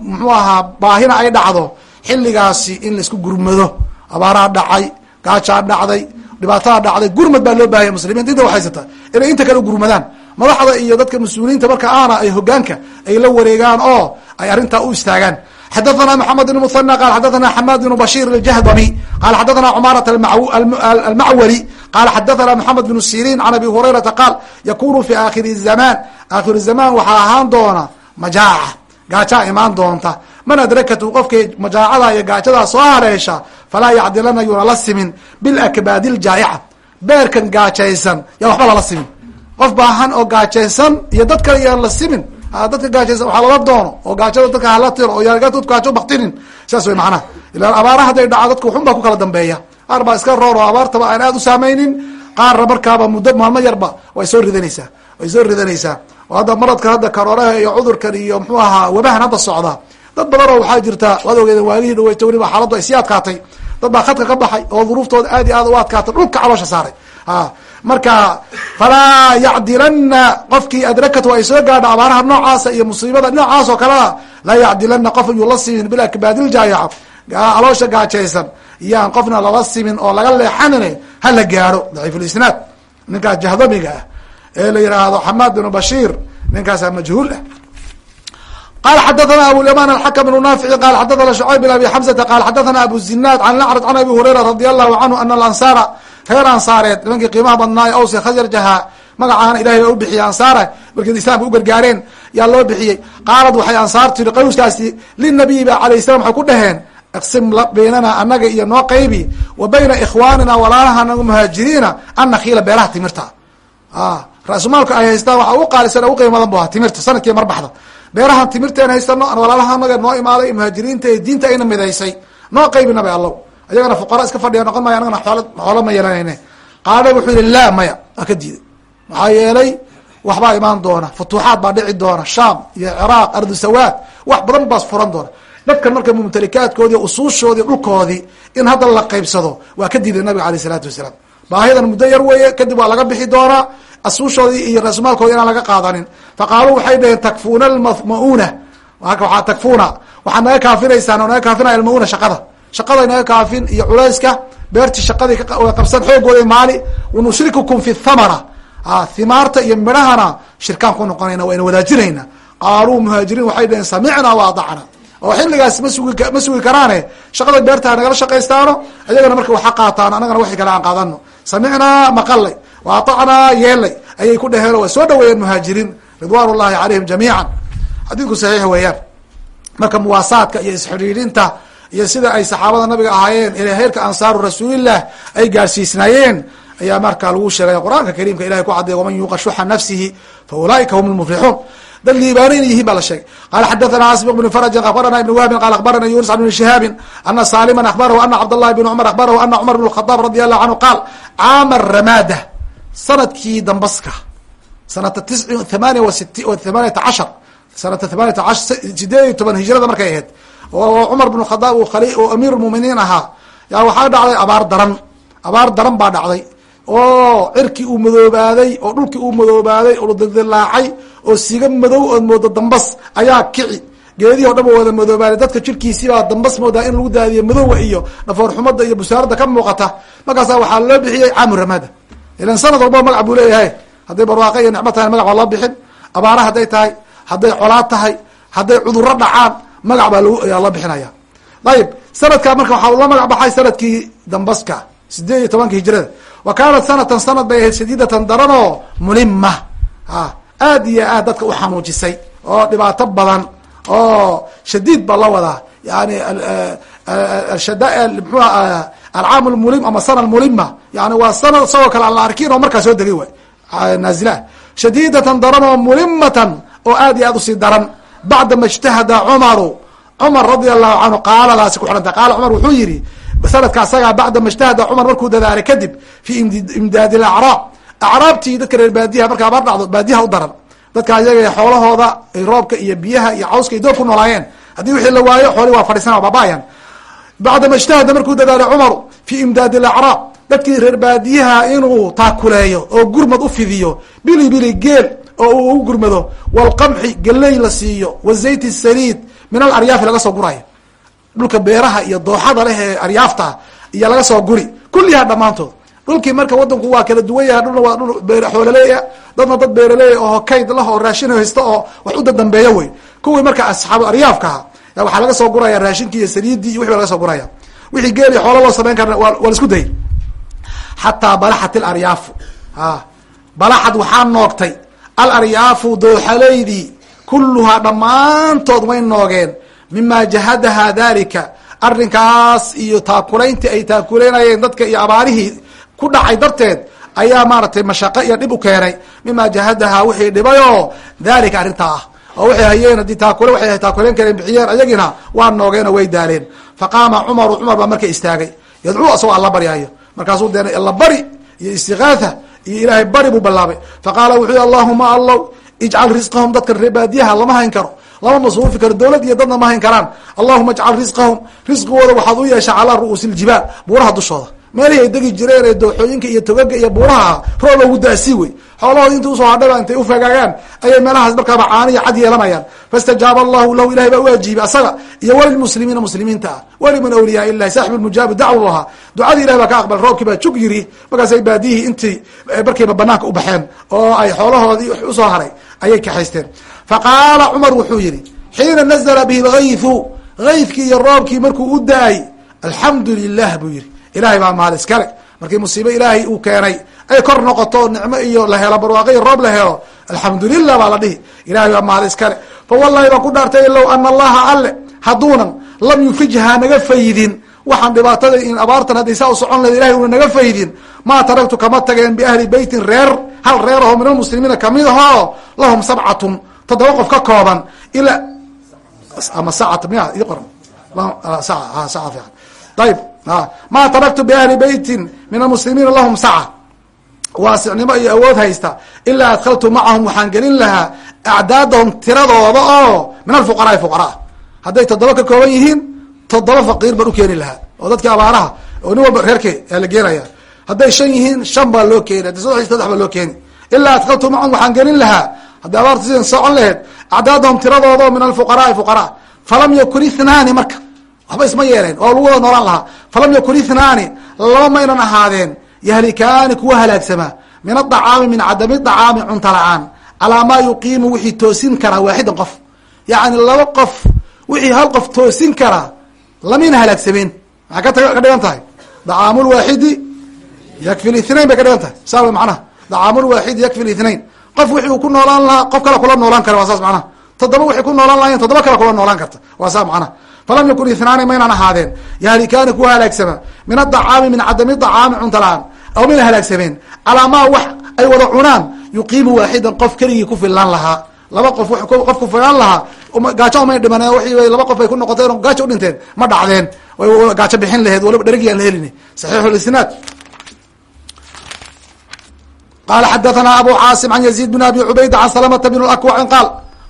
[SPEAKER 1] muxuu ahaa baahina ay dhacdo. Xilligaasi in la isku gurmado. Abaaraa dhacay gaajaa dhacday dhibaatada dhacday gurmad baa loo baahaya muslimiinta inta waxhaysata inay inta kale gurmadaan. Madaxda iyo dadka mas'uuliyiinta marka aana ay hogaanka ay la wareegaan oo ay arrintaa u istaagaan xadathana mxamed bn muhanى qal xadathana xamad bn bashir اjahdami qala xadathana cumaarat almacwali qala xadathana mxamed bn sirin can abi hurayrata qaal yakunu fi akhiri zaman akhir zaman waxaa ahaan doona majaaca gaajaa imaan doonta man adrakatu qofkay majaacada iyo gaajadaa soo haleesha falaa yacdilana yuuna la simin bilakbaadi ljaa'ica beerkan gaajaysan yaa waxba lala simin qof baahan oo gaajaysan iyo dad kale yaan la simin dadka gaajaysan waxaa lala doono oo gaajada dadka hala tiro oo gaajo baktinin. Saas way macnaha. Ilaan abaara hadday dhaco dadka waxun baa ku kala dambeeya. Qaar baa iska roor oo abaartaba aan aad u saameynin. Qaarna markaaba muddo maalmo yarba way soo ridanaysaa way soo ridanaysaa. Oo hadda maradka hadda karoonaha iyo cudurkan iyo muxuu ahaa webahan hadda socda. Dad badan oo waxaa jirta waad ogeedeen waagihii dhaweyta weliba xaaladdu ay sii adkaatay. Dad baa khadka ka baxay oo duruuftooda aad iyo aad u adkaatay dhulka caloosha saaray marka falaa yacdilana qofkii adrakatu ay soo gaadho abaaraha noocaasa iyo musiibada noocaas oo kalea laa yacdilana qof yuu la simin bilakbaadiljaayaca caloosha gaajaysan yaan qofna lala simin oo laga leexanine hala gaadho. Daciifulisnaad ninkaas jahdamiga ah. Ee la yidhaahdo xamaad binu bashiir ninkaasaa majhuul ah reer ansaareed nimankii qiimaha badnaayo awse khasarjaha magacaana ilahay baa u bixiyey ansaara markay islaamka u gargaareen yaa loo bixiyey. Qaalad waxay ansaar tiri qawskaasi linabiyi ba salam waxay ku dhaheen iqsim baynana anaga iyo noo qaybi wa bayna ikhwaanina walaalahana muhaajiriina an nakhiila beelaha timirta. Ra-sumaalka ay haystaan waxa ugu qaalisan ugu qiimo badan bu ahaa timirta sannadkii marbaxda beerahan timirteen haysano walaalaha anaga noo imaaday muhaajiriinta ee diinta ayna midaysay. Noo qaybina bay allow ayagana fuqara iska fadhiya noqon maya anagana xoolo ma yeelanayne qaala wuxuu yihi laa maya. Waa ka diiday. Maxaa yeelay waxbaa imaan doona. Futuuxaad baa dhici doona. Shaam iyo ciraaq ardu wax badan baas furan doona. Dadkan marka mumtalikaadkoodii usuushoodii dhulkoodii in hadda la qaybsado waa ka diiday nabiga aleyh isalaatu wasalaam. Baahidan muddo yar weeye kadib waa laga bixi doonaa asuushoodii iyo rasmaalkoodi inaan laga qaadanin. Faqaaluu waxay dhaheen takfuna almauna waa takfuna waxaad naga kaafinaysaan oo naga kaafinaya almauna shaqada shaqada naga kaafin iyo culayska beertii shaqadii qabsan xoogooda maali wanushrikukum fi thamara. Himaarta iyo midhahana shirkaan ku noqonayna wayna wadaajinayna. Qaaluu muhaajiriin waxay dhaheen samicna wa adacna oo xilligaas ma sugi karaane shaqada beerta nagala shaqaystaano ayagana marka waxa qaataan anagana waxi kale aan qaadano samicnaa maqalay wa atacnaa yeelay ayay ku dhaheen oo way soo dhaweeyeen muhaajiriin ridwan ullahi calayhim jamiican. Xadiidku saxiix weeyaan. Marka muwaasaadka iyo isxidhiidhinta iyo sida ay saxaabada nabiga ahaayeen ilaa heerka ansaaru rasuulillah ay gaarsiisnaayeen ayaa markaa lagu sheegay qur'aanka kariimka ilahay ku cadday waman yuuqa shuxa nafsihi fa ulaaika hum lmuflixuun dad liibaana inay yihiin baa la sheegay. Qala xadathana asbiq bn farajin abarana ibn wahbin qala akhbarana yunus bn shihaabin ana saliman akhbarahu ana cabdاllahi bn cumar akhbarahu ana cumar bn khadaab radi allahu canhu qaal caama ramada sannadkii dambaska sanata tis thamaaniya wasiti thamaaniyata cashar sanata thamaaniyata cashar sideed iyo toban hijrada markay ahayd oo cumar bn khadaab oo amiir muminiin ahaa. Yaa waxaa dhacday abaar daran. Abaar daran baa dhacday. Oo cirkii uu madoobaaday oo dhulkii uu madoobaaday oo dildilaacay oo siga madow ood moodo dambas ayaa kici. Geedihi o dhan ba wada madoobaaday dadka jirkiisibaa dambas moodaa in lagu daadiyo madowa iyo dhafoor xumada iyo busaaradda ka muuqata. Markaasa waxaa loo bixiyey caamu ramada. Ilan sanad walba magac buu leeyahay. Hadday barwaaqo iyo nicmo tahay magac waa loo bixin. Abaara hadday tahay hadday colaad tahay hadday cudurro dhacaan magac baa lyaa loo bixinaya. Ayib sanadkaa marka waxaa la magac baxay sannadkii dambaska sideed iyo tobanka hijrada wa kaanat sanatan sanad bay ahayd shadiidatan daran oo mulima a aad iyo aad dadka u xanuujisay oo dhibaato badan oo shadiid baa la wadaa. Yani mxua alcaam lmulim ama sana mulima yani waa sanad isagoo kale aan la arkin oo markaa soo degay waay. Naazila. Shadiidatan daran oo mulimatan oo aad iyo aad u sii daran bacdama ijtahada cumaru cumar radia allahu canhu qaaladaasi ku xidhanta qaala cumar wuxuu yihi sanadka asagaa bacdama ijtahada cumar markuu dadaalay kadib fi imdaadi acraab acraabtii dadka reer baadiyaha marka abaar baadiyaha u daran dadka ayaga xoolahooda roobka iyo biyaha iyo cawska ay door ku noolaayeen haddii wixii la waayo xooli waa fadhiisana baabaayan bacdama ijtahada markuu dadaalay cumaru fi imdaadi acraab dadkii reer baadiyaha inuu taakuleeyo oo gurmad u fidiyo bili bili geel oo uu u gurmado walqamxi galey la siiyo wazayti saliid min al aryaafi laga soo gurayo. Dhulka beeraha iyo dooxada leh ee aryaafta iyo laga soo guri. Kullihaa dhammaantood. Dhulkii marka wadanku waa kala duwan yahay dhulna waa dhul xoolaleeya dadna dad beeraleeya oo kayd lah oo raashin haysta oo wax u dadambeeya wey. Kuwii marka asxaabu aryaafkaha ya waxaa laga soo guraya raashinkii iyo saliidii iyo wixi ba laga soo guraya. Wixii geeli xoolo loo samayn karna waa la isku dayay xataa balaxat ilaryaafu balaxad waxaa noogtay alaryaafu dooxaleydii kulluhaa dhammaantood way noogeen mima jahadaha dalika arrinkaas iyo taakulayntii ay taakuleynayeen dadka iyo abaarihii ku dhacay darteed ayaa maaratay mashaqo iyo dhib u keenay. Mima jahadaha wixii dhibayoo dalika arrintaa ah. Oo waxay hayeen haddii taakule waxay taakuleyn kareen bixiyeen ayagina waa noogeenoo way daaleen. Faqaama cumaru cumar baa marka istaagay. Yadcuu asagoo alla baryaayo markaasuu deenay alla bari iyo istigaatha iyo ilaahay bari buu ballaabay. Faqaala wuxuu yihi allahuma allow ijcal risqahum dadkan reebaadiyaha lama hayn karo. Lama masruufi karo dowlad iyo dadna ma hayn karaan. Allahuma ijcal risqahum risqigooda waxaad u yeesha calaa ru'uusi iljibaal buuraha dushooda meelihii ay degi jireen ee dooxooyinka iyo togaga iyo buuraha roob loogu daasii wey xoolahoodi inta u soo hadhaba intay ufagaagaan ayay meelahaas markaaba caaniya cad yeelanayaan faاstajaaba allahu lahu ilahay baa u ajiibay asaga iyo walilmuslimiina muslimiinta. Ah waliman awliyaa ilahi saaxib lmujaabi dacwu ahaa ducadii ilahi baa ka aqbal roobkii baa jug yiri markaasay baadiyihii intii markiiba banaanka u baxeen oo ay xoolahoodii u soo haray ayay kaxaysteen. Faqaala cumar wuxuu yihi xiina nazla bihi lgaythu gaydkii iyo roobkii markuu u da'ay alxamdu lilah buu yihi ilahay baa mahad iskale markii musiibo ilaahay uu keenay ay kor noqoto nicmo iyo la helo barwaaqo iyo roob la helo alxamdulilah baa la dhihi. Ilahay baa mahad iskale fa wallahi baan ku dhaartay low ana allaha alle hadduunan lam yufrijhaa naga faydin. Waxaan dhibaatada in abaartan hadday saa u socon lahed ilahay una naga faydin. Maa taraktu kama tageen biahli beytin reer hal reer aho min almuslimiina ka mid ahoo lahum sabcatun toddoba qof ka kooban ila ama sacat miya ii qoran. Sa sa fiican ayib maa taraktu biahli beytin min almuslimiina lahum saca waasicnimo iyo awood haysta. Ilaa adkhaltu macahum waxaan gelin lahaa acdaadahum tiradooda oo min alfuqaraai fuqaraa hadday toddoba ka kooban yihiin toddoba faqiir baan ukeeni lahaa. Oo dadkii abaaraha oo nin walba reerke aa la geenaya hadday shan yihiin shan baa loo keeni. Hadday saddex saddex baa loo keeni. Ilaa adkhaltu macahum waxaan gelin lahaa hadday abaarta socon laheyd acdaadahum tiradooda oo min falam yakun ithnaani marka waxba isma yeeleen oo lagu wada noolaan lahaa. Falam yakun ithnaani laba maynan ahaadeen yahlikaani kuwa halaagsamaa min adacaami min cadami dacaami cunta la'aan calaa maa yuqiimu wixii toosin karaa waaxidan qof. Yacni laba qof wixii hal qof toosin karaa lamayna halaagsameen maxay ka dhigan tahay? Dacaamu lwaaxidi yakfi lithnain bay ka dhigan tahay. Saa way macnaha. Dacaamu lwaaxidi yakfi lithnain qof wixii uu ku noolaan lahaa qof kale kula noolaan kara waa saas macnaha. Toddoba waxay ku noolaan lahayen toddoba kale kula noolaan karta waa saa macnaha falam yakun ithnaani maynan ahaadeen yahlikaani kuwa halaagsama min adacaami min cadami dacaami cunta la'aan aw mayna halaagsameen calaa maa wax ay wada cunaan yuqiimu waaxidan qof keligii ku filaan lahaa laba qof qof ku filaan lahaa gaajo umay dhiman laba qof ay ku noqoteen gaajo udhinteen ma dhacdeen gaajo bixin laheed waliba dheregi aan la helin saxiixu lisnaad qala xadathana abu caasim an yaziid bin abi cubayda can salamata bn akwacin qaal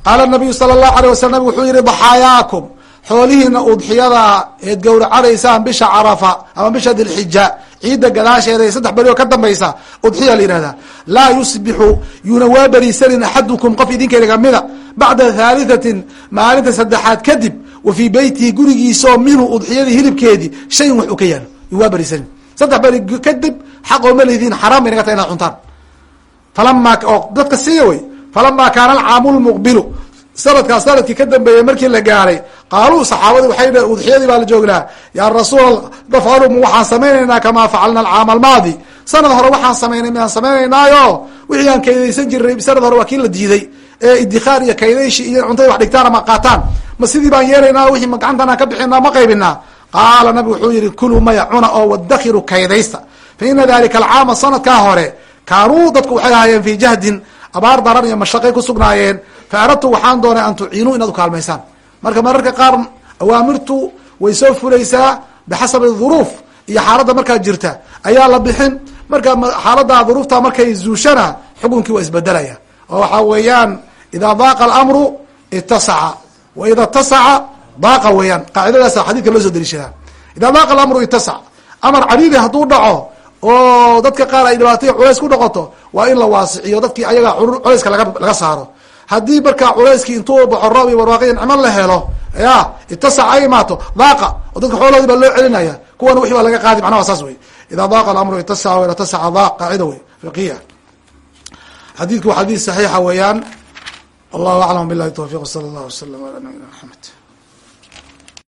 [SPEAKER 1] qaala nabiyu sala allahu aleyh waslam nabig wuxuu yihi daxaayaakum xoolihiina udxiyada eed gowracanaysaan bisha carafa ama bisha dilxija ciidda gadaasheeda ee saddex beri ka dambaysa udxiya la yihahdaa laa yusbixu yuuna waa berisanin axadukum qof idinkeeda kamida bacda haalithatin maalinta saddexaad kadib wa fii beytihi gurigiisaoo minhu udxiyadii hilibkeedii shayin wax ka yaalo waa berisanin saddex beri kadib xaqoo ma lidiin xaraam bay naga inaad cuntaan. Falamaa oo dadka siiya wey falamaa kaana alcaamu lmuqbilu sanadkaas sannadkii ka dambeeyey markii la gaaray qaaluu saxaabadii waxay dheen udxiyadii baa la joognaa. Yaa rasuul nafcalu ma waxaan samaynaynaa kamaa facalna alcaama almaadi sanad hore waxaan samaynay miyaan samaynaynaayo? Wixii aan kaydaysan jirnay sanad hore waa kii la diiday. Ee idikhaar iyo kaydayshi iyo cuntada wax dhigtaan ama qaataan. Ma sidii baan yeelaynaa wixii ma gacantaan ka bixinaa ma qaybinaa. Qaala nabigu wuxuu yihi kuluu maya cuna oo wadakiru kaydaysta. Fa ina dalika alcaama sanadkaa hore kaanuu dadku waxay ahaayeen fii jahdin abaar daran iyo mashaqay ku sugnaayeen fa aradtu waxaan doonay an tuciinuu inaad ukaalmaysaan marka mararka qaar awaamirtu way soo fulaysaa bixasabi duruuf iyo xaaladda markaa jirta ayaa la bixin marka xaaladda duruufta markay zuushana xukunkii waa isbedelaya oo waxaa weeyaan idaa daaqa alamru itasaca wa ida itasaca daaqa weeyaan qaacidadaasa xadiidka loo soo deliishadaa idaa daaqa alamru itasac amar cadiidi hadduu dhaco oo dadka qaar ay dhibaatay culays ku noqoto waa in la waasiciyo dadkii ayaga culayska laga laga saaro haddii markaa culayskii intuu baxo roob iyo barwaaqi nicmo la helo ya itasac ay imaato daaqa. Oo dadka xoolahoodi baa loo celinaya. Kuwana wixi baa laga qaadi macnaha saas wey idaa daaqa alamru itasaca wa ida tasaca daaq qaacida wey fiqiya. Xadiidku waa xadiis saxiixa weeyaan. Wallahu aclam billahi tawfiq sala allah wasalam ala nabiyina maxamed